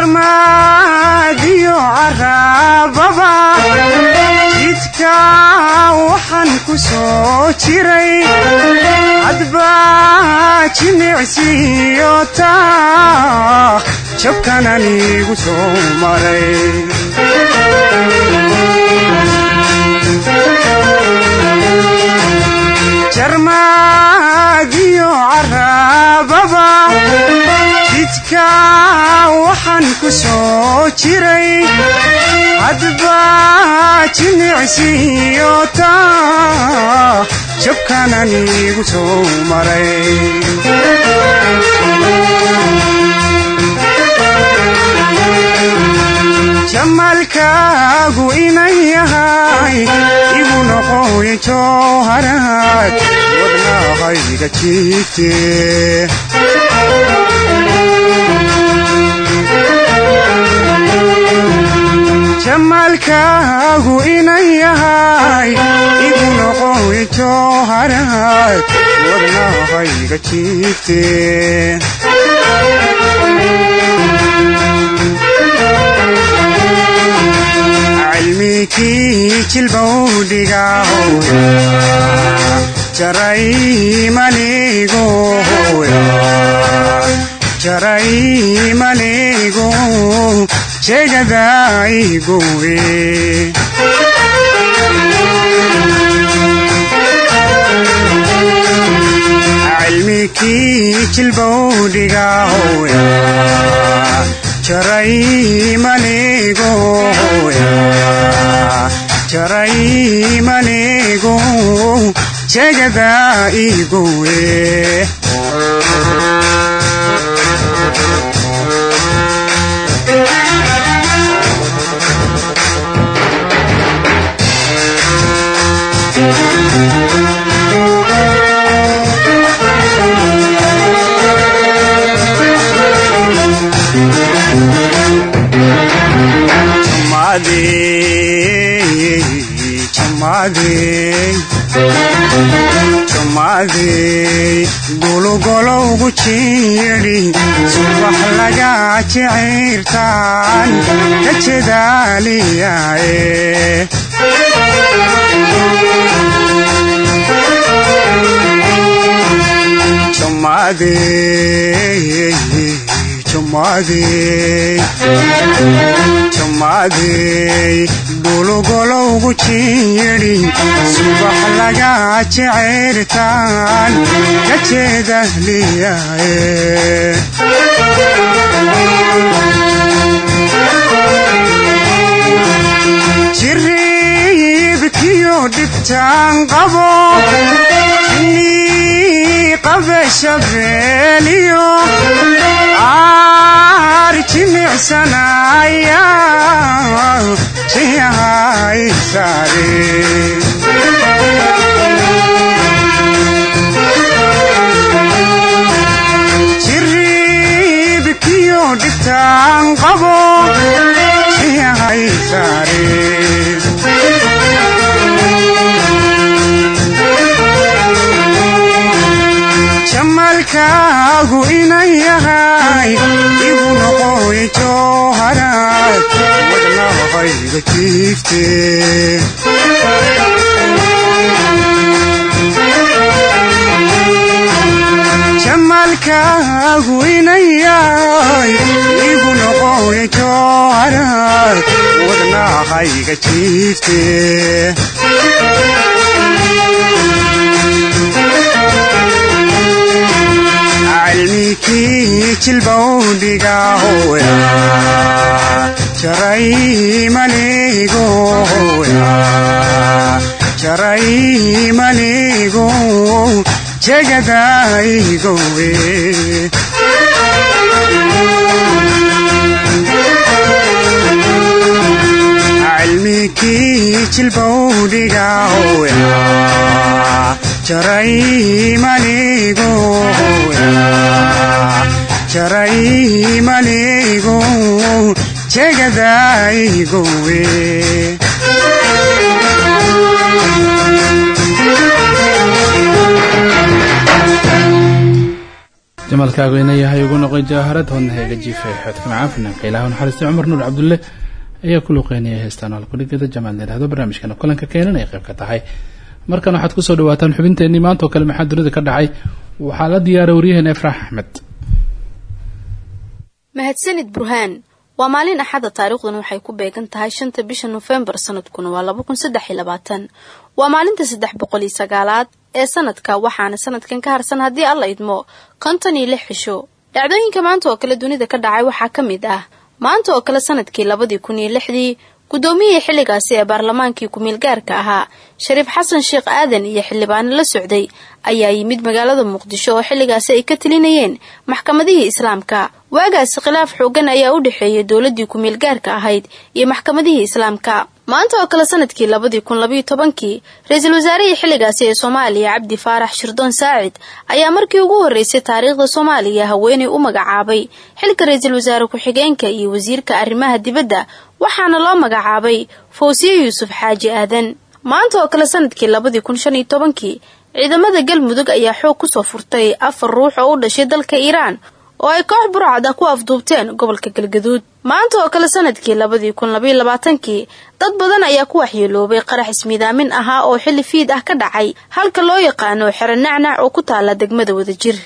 jarmaadiyo caraababa jidka waxaan ku soo jiray hadbaa jimicsiyo taa jabkanan igu soo maray jarmaadiyo caraababa jidka waxaan ku soo jiray hadbaa jimicsiyo taa jabkanan igu soo maray jamalkaagu inan yahay igu noqoya jooharaad wadnaaqayga jiifte jamalkaagu inan yahay igu noqoya jooharaad wadnaaqayga jiifte cilmikii jilbowdhiga hooya jaray jaray maligu jegadayguwe cilmikii jilbowdhiga hooya jaray maligu hooya jaray jegadayguwe jumaadey gulugolowgu jiidhi subax laga jiciirtaan ka jedaaliyaaye jumaadey gulugolowgu jiidhi subax laga jiciirtaan ka jeedaaliyaaye jiribkiyo dhibtaan qabo ni qabe shabeeliyo aar jimicsanaya jiyahay jiribkiyo dhibtaan qabo jiyahay jamalkaagu inan yahay igu noqoy jooharaad wadnahayga jiifte jamalkaagu inan yahay igu noqoy jooharaad wadnahayga jiifte cilmikii jilbowdhiga hooya jaray maligo jegadaygowe cilmikii jilbowdhiga hooya jaray maligo jaray maligo jegadaygowe jamalkaagu ina yahay ugu noqoy jaaharad hodna heega jiife xoodka macaafinanka ilaah naxariista cumar nuur cabdulle ayaa ku luqeynaya heestaan halkudhigada jamaal layidhahdo barnaamijkana kulanka keenan ay qayb ka tahay markan waxaad ku soo dhawaataan xubinteenii maanta oo kale maxaa dunida ka dhacay waxaa la diyaara waryaheena efraax axmed mahadsanid burhaan waa maalin axada taariikhdan waxay ku beegan tahay shanta bisha nofembar sanadkuna waa laba kun saddex labaatan. Waa maalinta saddex boqol iyo sagaalaad ee sanadka waxaana sanadkan ka harsan haddii alla idmo konton iyo lix cisho dhacdooyinka maanta oo kale dunida ka dhacay waxaa ka mid ah. Maanta oo kale sannadkii labadii kun iyo lixdii guddoomiyihii xilligaasi ee baarlamaankii ku-meel gaarka ahaa shariif xasan sheekh aadan iyo xildhibaano la socday ayaa yimid magaalada muqdisho oo xilligaasi ay ka telinayeen maxkamadihii islaamka. Waagaasi khilaaf xoogan ayaa u dhexeeyay dowladdii ku-meel gaarka ahayd iyo maxkamadihii islaamka maanta oo kale sannadkii labadii kun labayo tobankii ra'iisul wasaarihii xilligaasi ee soomaaliya cabdi faarax shirdoon saacid ayaa markii ugu horreysay taariikhda soomaaliya haweeney u magacaabay. Xilka ra'iisul wasaare ku-xigeenka iyo wasiirka arrimaha dibadda waxaana loo magacaabay fawsiye yuusuf xaaji aadan. Maanta oo kale sannadkii labadii kun shan iyo tobankii ciidamada galmudug ayaa xoog ku soo furtay afar ruux oo u dhashay dalka iiraan oo ay koox burcad ah ku afduubteen gobolka galgaduud. Maanta oo kale sannadkii labadii kun labaiyo dad badan ayaa ku waxyeeloobay qarax ismiidaamin ahaa oo xilli fiid ah ka dhacay halka loo yaqaano xero nacnac oo ku taala degmada wadajir.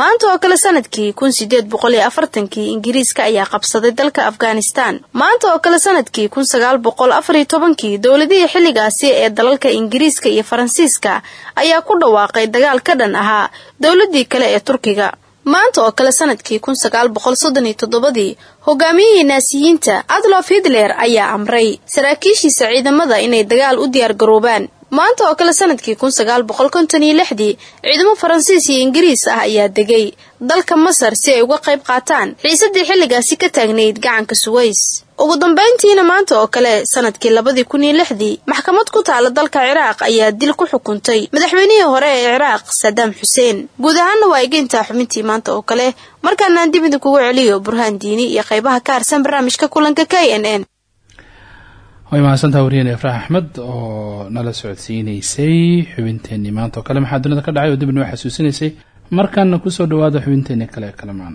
Maanta oo kale sannadkii kun sideed boqol iyo afartankii ingiriiska ayaa qabsaday dalka afghanistan. Maanta oo kale sannadkii kun sagaal boqol afar iyo tobankii dowladihii xilligaasi ee dalalka ingiriiska iyo faransiiska ayaa ku dhawaaqay dagaal ka dhan ahaa dowladii kale ee turkiga maanta oo kale sannadkii kun sagaal boqol soddon iyo toddobadii hogaamiyihii naasiyiinta adlof hitler ayaa amray. Saraakiishiisa ciidamada inay dagaal u diyaar garoobaan maanta oo kale sannadkii kun sagaal boqol konton iyo lixdii ciidamo faransiis iyo ingiriis ah ayaa degay dalka masar si ay uga qayb qaataan xiisadii xilligaasi ka taagnayd gacanka suways ugu dambayntiina maanta oo kale sannadkii labadii kun iyo lixdii maxkamad ku taala dalka ciraaq ayaa dil ku xukuntay madaxweynihii hore ee ciraaq sadaam xuseen guud ahaanna waa egeyntaa xubintii maanta oo kale markaanaan dib idinkugu celiyo burhaan diini iyo qaybaha ka harsan barnaamijka kulanka k n n way mahadsantaha wariyeen efraax axmed oo nala socodsiineysay xubinteenii maanta oo kale. Maxaa dunida ka dhacay oo dib noo xasuusinaysay? Markaana ku soo dhawaada xubinteenii kale kalamaan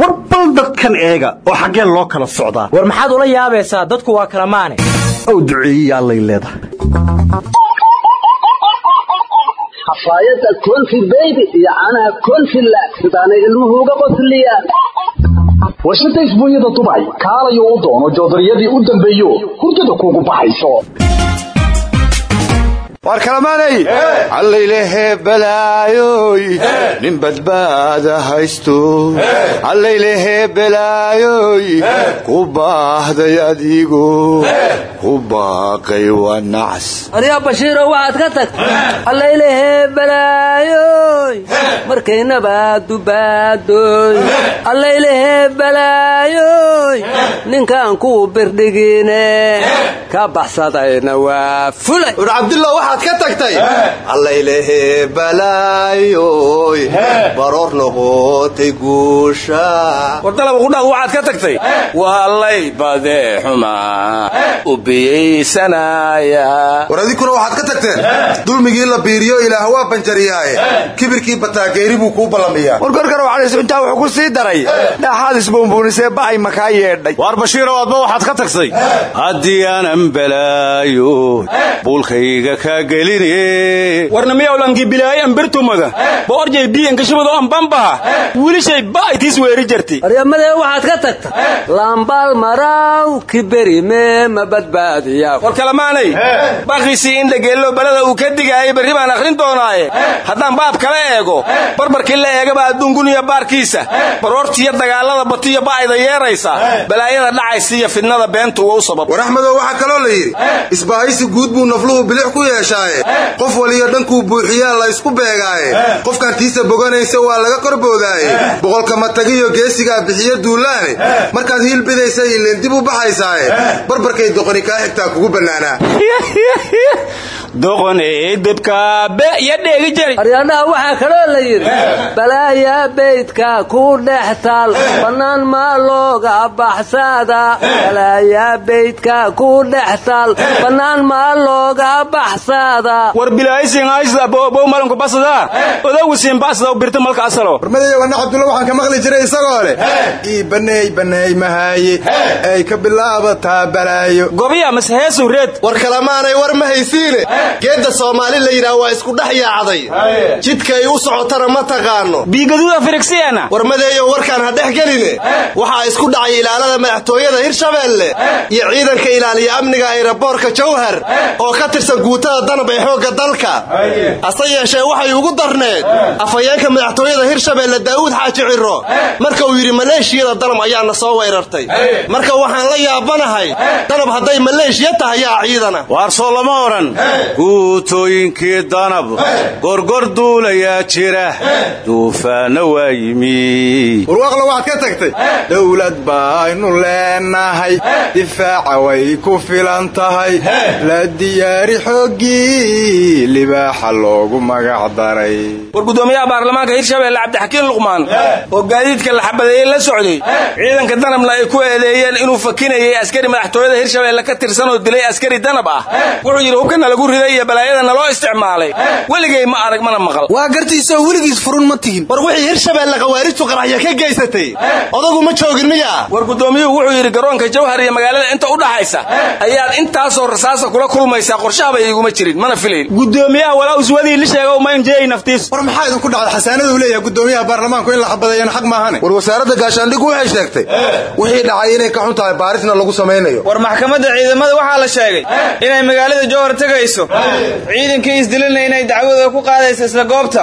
war bal dadkan eega oo xaggeen loo kala socdaa. War maxaad ula yaabaysaa? Dadku waa kala maane. Ow duceeyiya allay leedahay xafaayadda konfi beybi iyo caanaha konfi laag sidaanay ilmuhu uga qosliyaan warshada isbuunyada dubay kaalayo u doono joodariyadii u dambeeyo hurdada kuugu baxayso war kalamaanay allaylehe balaayoy nin badbaada haysto. Allaylehe balaayoy ku baahday adigo ku baaqay waa nacas aryaa bashiiro waxaad ka tagtay allaylehe balaayoy markaynaba dubaadoy allaylehe balaayoy ninkaan kuu birdhigine ka baxsadayna waa fulay. War cabdillah waxaad ka tagtay? Allaylehe balaayoy baroor noqotay guusha. Wardalaba qudhaad waxaad ka tagtay? Waalay badee xumaa u biyaysanaya. War adinkuna waxaad ka tagteen? Dulmigii la biiriyo ilaah waa banjariyaaye. Kibirkii bataageeri buu kuu ballamiyaa war korkar waxalis intaa wuxuu ku sii daray. Dhaxaad isbuunbuunisee ba'ay makaa yeedhay. Waar bashiirow adba waxaad ka tagtay haddii aanan balaayo buulkayga kaa geline warnamiyawlanki bilaay ambirtumada boorjay biyankashibado ambambaha wilishay ba'aytiis weeri jarti aryamadee waxaad ka tagta laambaal maraw kiberime ma badbaadiya war kalamaanay baqiisii in dhageello balada uu ka digaayay berri baan akhrin doonaaye haddaan baab kala eego barbarkii la eegaba adduunkuniyo baarkiisa baroortiiyo dagaallada batiyo ba'ayda yeeraysa. Balaayada dhacaysa iyo fidnada beentu waa u sabab kaloo la yidhi isbaahaysi guud buu nafluhu bilix ku yeeshaaye. Qof waliyo dhankuu buuxiyaa la ysku beegaaye. Qofkan tiisa boganaysa waa laga korboodaaye boqolka matagiyo geesigaa bixiyo duulaane markaad hiilbidaysa ileen dib u baxaysaaye. Barbarkay doqoni kaa xigtaa kugu bannaanaa <laughs> doqoney debkaabe iyo dheegi jari aryadhaha waxaa kaloo la yidhi balaayaa beydka ku dhex taal bannaan maa looga baxsaada. Balaayaa beydka ku dhex taal bannaan maa looga baxsaada. War bilaaysin aysda bobo malanku basada odowsin basada birta malka asalo. Warmadaya wana cabdulla waxaan ka maqli jiray isagoo leh ii baneey baneey mahaaye ay ka bilaabataa balaayo. Gobiya mase heesu reed war kalamaanay war ma haysiine geedda soomaali la yidhaah waa isku dhex yaacday. Jidkay u socotana ma taqaano. Biigaduda firigsiyana warmadeeyo warkaan ha dhex geline. Waxaa isku dhacay ilaalada madaxtooyada hirshabeelle. Iyo ciidanka ilaaliya amniga ayraboorka jawhar. Oo ka tirsan guutada danab ee xoogga dalka. Hase yeeshee waxay ugu darneed. Afhayeenka madaxtooyada hirshabeelle daa'uud xaaji ciro. Marka uu yidhi maleeshiyada danab ayaana soo weerartay. Marka waxaan la yaabanahay danab hadday maleeshiya tahay yaa ciidana. Waar soo lama odhan guutooyinkii danab. Gorgor duulayaa jira. Duufaana waa yimi. Warwaaqla waxaad ka tagtay. Dowlad baaynu leenahay. Difaaca way ku filan tahay. La diyaari xooggii libaaxa loogu magac daray. War gudoomiyaha baarlamaanka hirshabeelle cabdixakiin luqmaan. Oo gaadiidka la xabadeeyey la socday. Ciidanka danabna ay ku eedeeyeen inuu fakinayay askari madaxtooyada hirshabeelle ka tirsan oo dilay askari danab ah. Wuxuu yidhi hubkana lagu riday iyo balaayadana loo isticmaalay. Weligay ma arag mana maqal. Waa gartiisoo weligiis furun ma tihin war wixii hirshabeelle khawaarijtu qaraxya ka geysatay. Odagu ma joogin miya. War gudoomiyuhu wuxuu yidhi garoonka jawhar iyo magaalada inta u dhaxaysa ayaad intaasoo rasaasa kula kulmaysaa qorshahaba iguma jirin mana filayn. Gudoomiyaha walaa uswadii li sheega umaynjey naftiis. War maxaa idinku dhacday xasaanaduu leeyahay gudoomiyaha baarlamaanku in la xabadeeyana xaq maahane war wasaaradda gaashaandhigu waxay sheegtay. Wixii dhacay inay ka xun tahay baarisna lagu samaynayo. War maxkamadda ciidamada waxaa la sheegay inay magaalada jowhar tegayso ciidankii isdilina inay dacwadooda ku qaadayso isla goobta.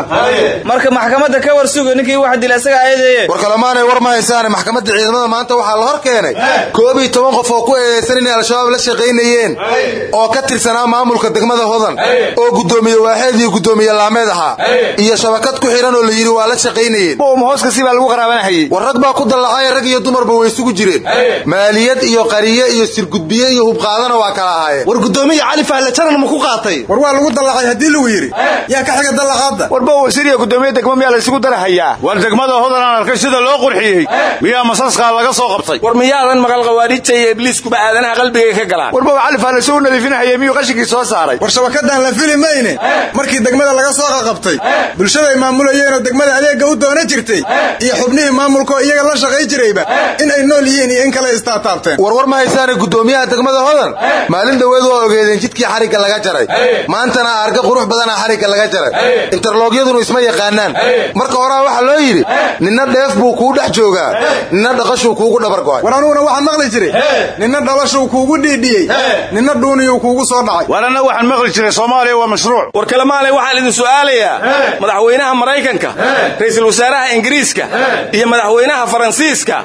Marka maxkamadda ka war suga ninkii wax dila isaga eedeeye war kalamaanay war ma haysaane maxkamadda ciidamada maanta waxaa la hor keenay koob iyo toban qof oo ku eedaysan inay al-shabaab la shaqaynayeen. Oo ka tirsanaa maamulka degmada hodan. Oo gudoomiye waaxeed iyo gudoomiye laameed ahaa. Iyo shabakad ku xidhan oo la yidhi waa la shaqaynayeen. Hooskasi baa lagu qaraabanahayey war rag baa ku dallacay rag iyo dumarba way isugu jireen. Maaliyad iyo qariye iyo sirgudbiye iyo hubqaadana waa kala ahaayeen war gudoomiye cali fahle janan ma ku qaatay war waa lagu dallacay haddii lagu yidhi. Yaa ka xiga dallaqaadda warba wasiiriya gudoomiye degmo miyaa laysugu darahayaa. War degmada hodan aan arkay sida loo qurxiyey. Miyaa masaskaa laga soo qabtay? War miyaadan maqal khawaariijta iyo ibliiskuba aadanaha qalbigay ka galaan? Warba califaa laysugu nadiifinahaya miyuu qashinkii soo saaray? War shabakadan la fili mayne. Markii degmada laga soo qaqabtay bulshaday maamulayeenoo degmada adeegga u doona jirtay. Iyo xubnihii maamulkaoo iyaga la shaqay jirayba. In ay nool yihiin iyo in kale istaataabteen warwar ma haysaane gudoomiyaha degmada hodan? Maalin dhoweed waa ogeedeen jidkii xarigga laga jaray maantana arga qurux badana xarigga laga jaray. Interloogyadunu isma yaqaanaan. Marka horaa waxaa loo yidhi ninna dheef buu kuu dhex joogaa. Ninna dhaqashuu kuugu dhabar go'ay war anuguna waxaan maqli jiray. Ninna dhalashuu kuugu dhiidhiyey. Ninna dhuuniyuu kuugu soo dhacay. War anna waxaan maqli jiray soomaaliya waa mashruuc. War kalemaale waxaan idin su'aalayaa madaxweynaha maraykanka ra'iisul wasaaraha ingiriiska iyo madaxweynaha faransiiska.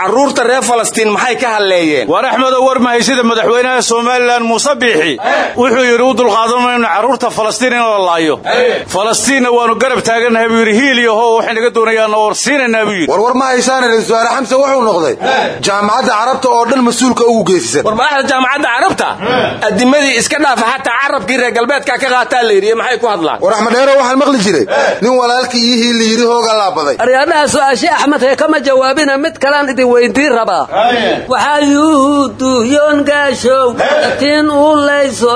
Carruurta reer falastiin maxay ka hadleeyeen? War axmedow war mahaysida madaxweynaha somalilan muuse biixi wuxuu yidhi dulqaadan mayno carruurta falastiin in la laayo falastiinna waannu garab taagannahay buu yidhi hiil iyo how waxay naga doonayaanna war siinaynaa buu yidhi. Warwar ma haysaane ra'iisul wasaare xamse wuxuu noqday jaamacadda carabta oo dhan mas'uulka ugu geesisan war madaxda jaamacadda carabta? Adimadii iska dhaafa xataa carabkii reer galbeedka ka qaataa la yidhi maxay ku hadlaan? War axmedheero waxaan maqli jiray. Nin walaalkii ii hiil la yidhi laabaday. Aryaadhaha su'aashii axmedka kama jawaabina mid kalaan idin weyddiin rabaa. Waxaa yuhuudu yoongaashow yatiin u layso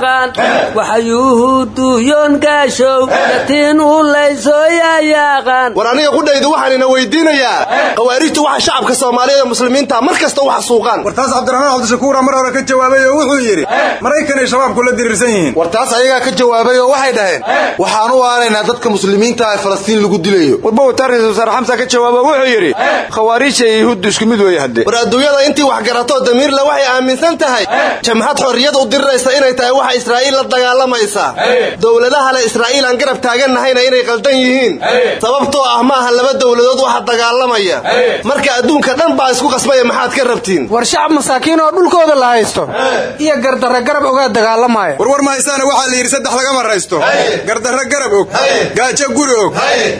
yaa yaaqaan waxa yuhuudu yoongaashow yatiin u layso yaa yaaqaan war aniga qudhaydu waxaan ina weydiinayaa khawaarijtu waxa shacabka soomaaliyeed ee muslimiinta mar kasta u xasuuqaan war taas cabdiraxmaan cabdishakuura mar hore ka jawaabay oo wuxuu yidhi maraykanay shabaabku la diriirsan yihiin. War taas ayagaa ka jawaabay oo waxay dhaheen waxaan u aanaynaa dadka muslimiinta ee falastiin lagu dilayo. Warba ra'iisul wasaare xamsa ka jawaabo wuxuu yidhi khawaariijta iyo yuhuuddu isku mid weeye haddee. War adduunyada intii wax garatoo damiirle waxay aaminsan tahay jamhad xorriyad u diriraysa inay tahay waxa israa'iil la dagaalamaysa dowladaha le israa'iil aan garab taagannahayna inay qaldan yihiin. Sababtoo ah maaha laba dowladood waxa dagaalamaya. Marka adduunka dhan baa isku qasbaya maxaad ka rabtiin? War shacab masaakiin oo dhulkooda la haysto. Iyo gardarra garab ogaa dagaalamaya. Warwar ma haysaane waxaa la yidhi saddex laga maraysto. Gardarra garab og. Gaajo guri og.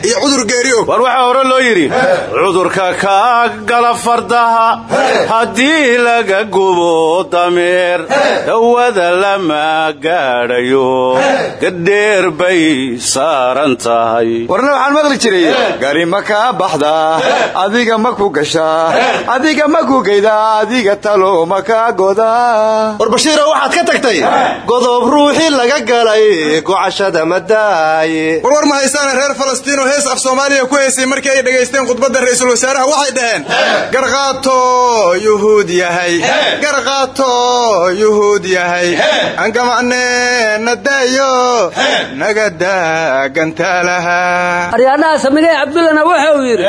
Iyo cudur geeri og. War waxaa hore loo yidhi cudurka ka gala fardaha haddii laga gubo dameer dawada lama gaadhayo gadheer bay saaran tahay warna waxaan maqli jiray gari ma kaa baxda adiga ma ku gashaa adiga ma ku geydaa adiga talo ma kaa godaa war bashiiro waxaad ka tagtay godob ruuxii laga galay gocashada madaaye warwar ma haysaane reer falastiinoo hees af soomaaliya ku heesay markii ay dhegaysteen khudbadda ra'iisul wasaaraha waxay dhaheen garqaato yuhuud yahay garqaato yuhuud yahay aryaadhaha samigay cabdullana wuxuu yidhi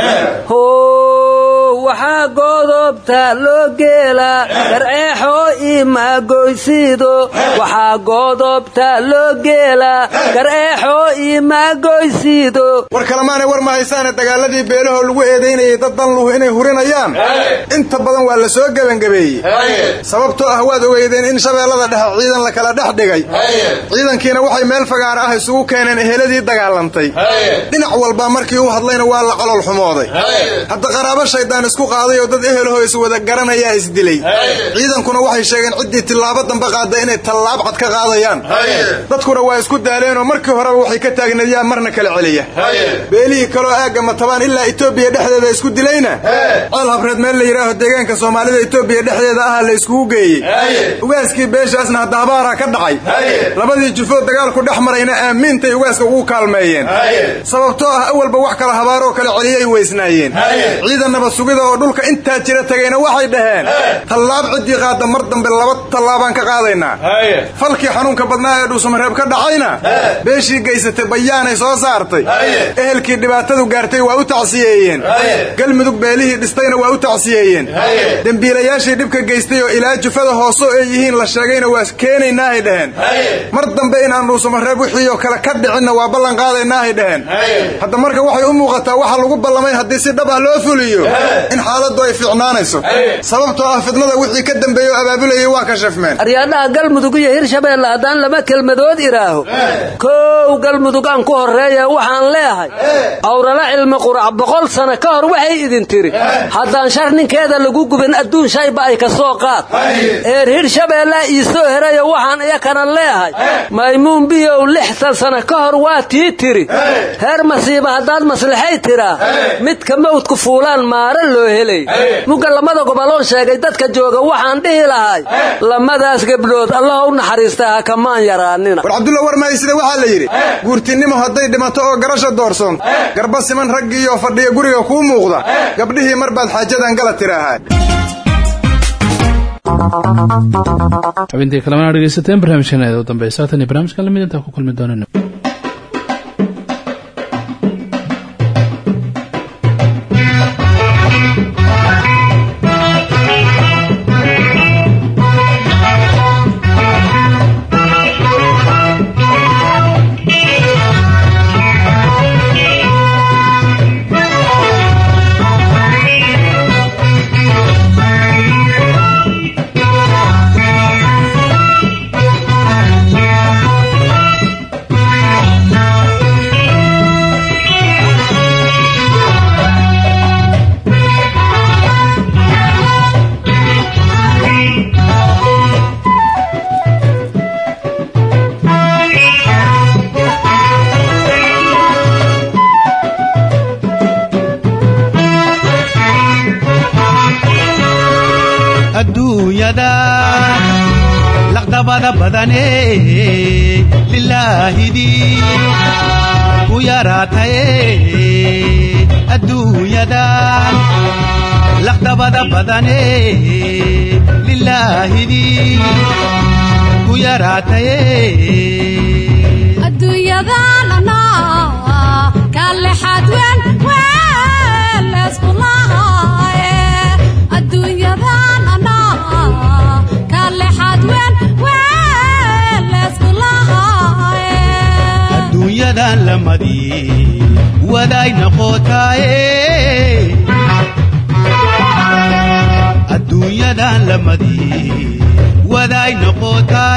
how waxaa loo geelaa garceexoo iimaagoysiido waxaa goodobta loo geelaa garceexoo iimaagoysiido war kalemaanay war ma haysaane dagaaladii beelahoo lagu eedaynayay dad danluhu inay hurinayaan. Inta badan waa la soo gebangabeeyey sababtoo ah waad ogeydeen in shabeellada dhexe ciidan la kala dhex dhigay. Ciidankiina waxay meel fagaara ah isugu keeneen eheladii dagaalantay. Dhinac walba markii u hadlayna waa la calool xumooday. Hadda qaraabo shaydaan isku qaaday oo dad ehelahoo iswada garanayaa isdilay ciidankuna waxay sheegeen ciddii tillaabo dambe qaadda inay tallaab cad ka qaadayaan. Dadkuna waa isku daaleenoo markii horeba waxay ka taagnadyaan marna kala celiya beelihii kaloo aagga matabaan ilaa etoobiya dhexdeeda isku dilayna? Ceel habreed meel la yidhaaho deegaanka soomaalida etoobiya dhexdeeda aha la iskugu geeyey. Ugaaskii beeshaasna hadda habaaraa ka dhacay. Labadii jufood dagaalku dhex marayna aamiintay ugaaska ugu kaalmeeyeen. Sababtoo ah awalba wax kala habaaroo kala celiyay weysnaayeen ciidannaba sugida oo dhulka intaa jira tagayna waxay dhaheen tallaab ciddii qaadda mar dambe laba tallaabaan ka qaadaynaa falkii xanuunka badnaa ee dhuusamareeb ka dhacayna beeshii gaysatay bayaanay soo saartay. Ehelkii dhibaatadu gaartay waa u tacsiyeeyeen. Galmudug beelihii dhistayna waa u tacsiyeeyeen. Dembiilayaashii dhibka geystay oo ilaa jufada hoosoo ay yihiin la sheegayna waa keenaynaahay dhaheen. Mar dambe inaan dhuusamareeb wixiioo kale ka dhicinna waa ballan qaadaynaahay dhaheen. Hadda marka waxay u muuqataa waxa lagu ballamay haddii si dhab ah loo fuliyo in xaaladdu ay fiicnaanayso. Sababtoo ah fidnada wixii ka dambeeyey oo abaabulayay waa ka shafmeen. Aryaadhaha galmudug iyo hirshabeelle haddaan lama kelmadood idhaaho kow galmudug aan ku horreeya waxaan leehay awrala cilmi qurac boqol sano ka hor waxay idin tiri. Haddaan shar ninkeeda lagu gubin adduun shayba ay ka soo qaad. Eer hirshabeellea ii soo herayo waxaan iyakana leehay maymuun biyow lixtan sano ka hor waa tii tiri. Heer masiiba haddaad maslixay tiraa. Midka mawdku fuulaan maara loo helay. Mugga lamada goboloon sheegay dadka jooga waxaan dhihi lahay lamadaas gebdhood allah u naxariista ha kamaan yaraanina. War cabdulla war mahaysida waxaa la yidhi guurtinimo hadday dhimato oo garasha doorsoon garba siman raggiioo fadhiya guriga kuu muuqda gabdhihii mar baad xaajadan gala tiraahaa xubintii kalemana dhegeysateen barnaamijkan u dambeysa tan iyo barnaamijkan la mid intaa ku kulmi doonana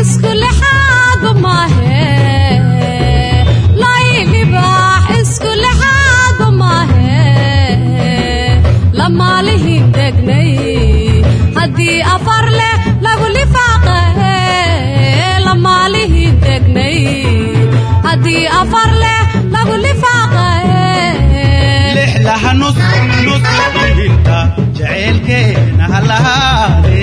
isku lexaadba maahe. Laylibaax isku lexaadba maahe. Lamaalihin degnay haddii afar leh haddii afar leh lagu lifaaqe lixlaha nus nus lihinta jaceylkeena ha lahaade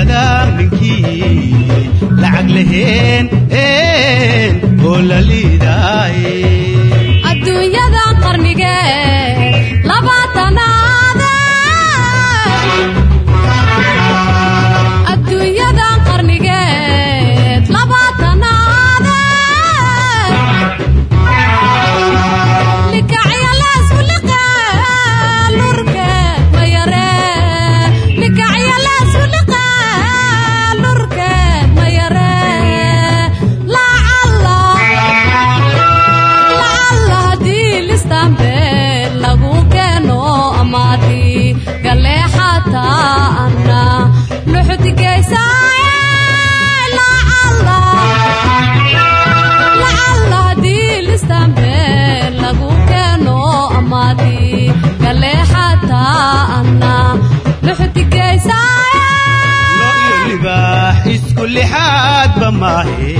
adduunyada ninkii lacag lahayn oo la iskulixaadba maahe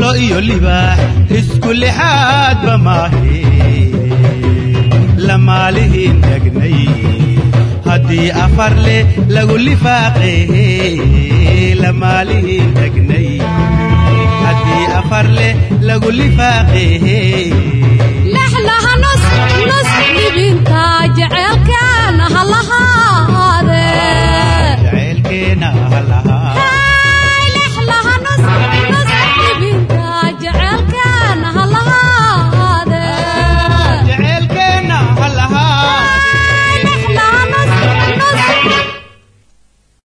lo iyo libaax iskulixaadba maahe lamaalihiin degnay haddii afar leh lagu lifaaqehe lamaalihiin degnay haddii afar leh lagu lifaaqehe eceelkeena ha lahaa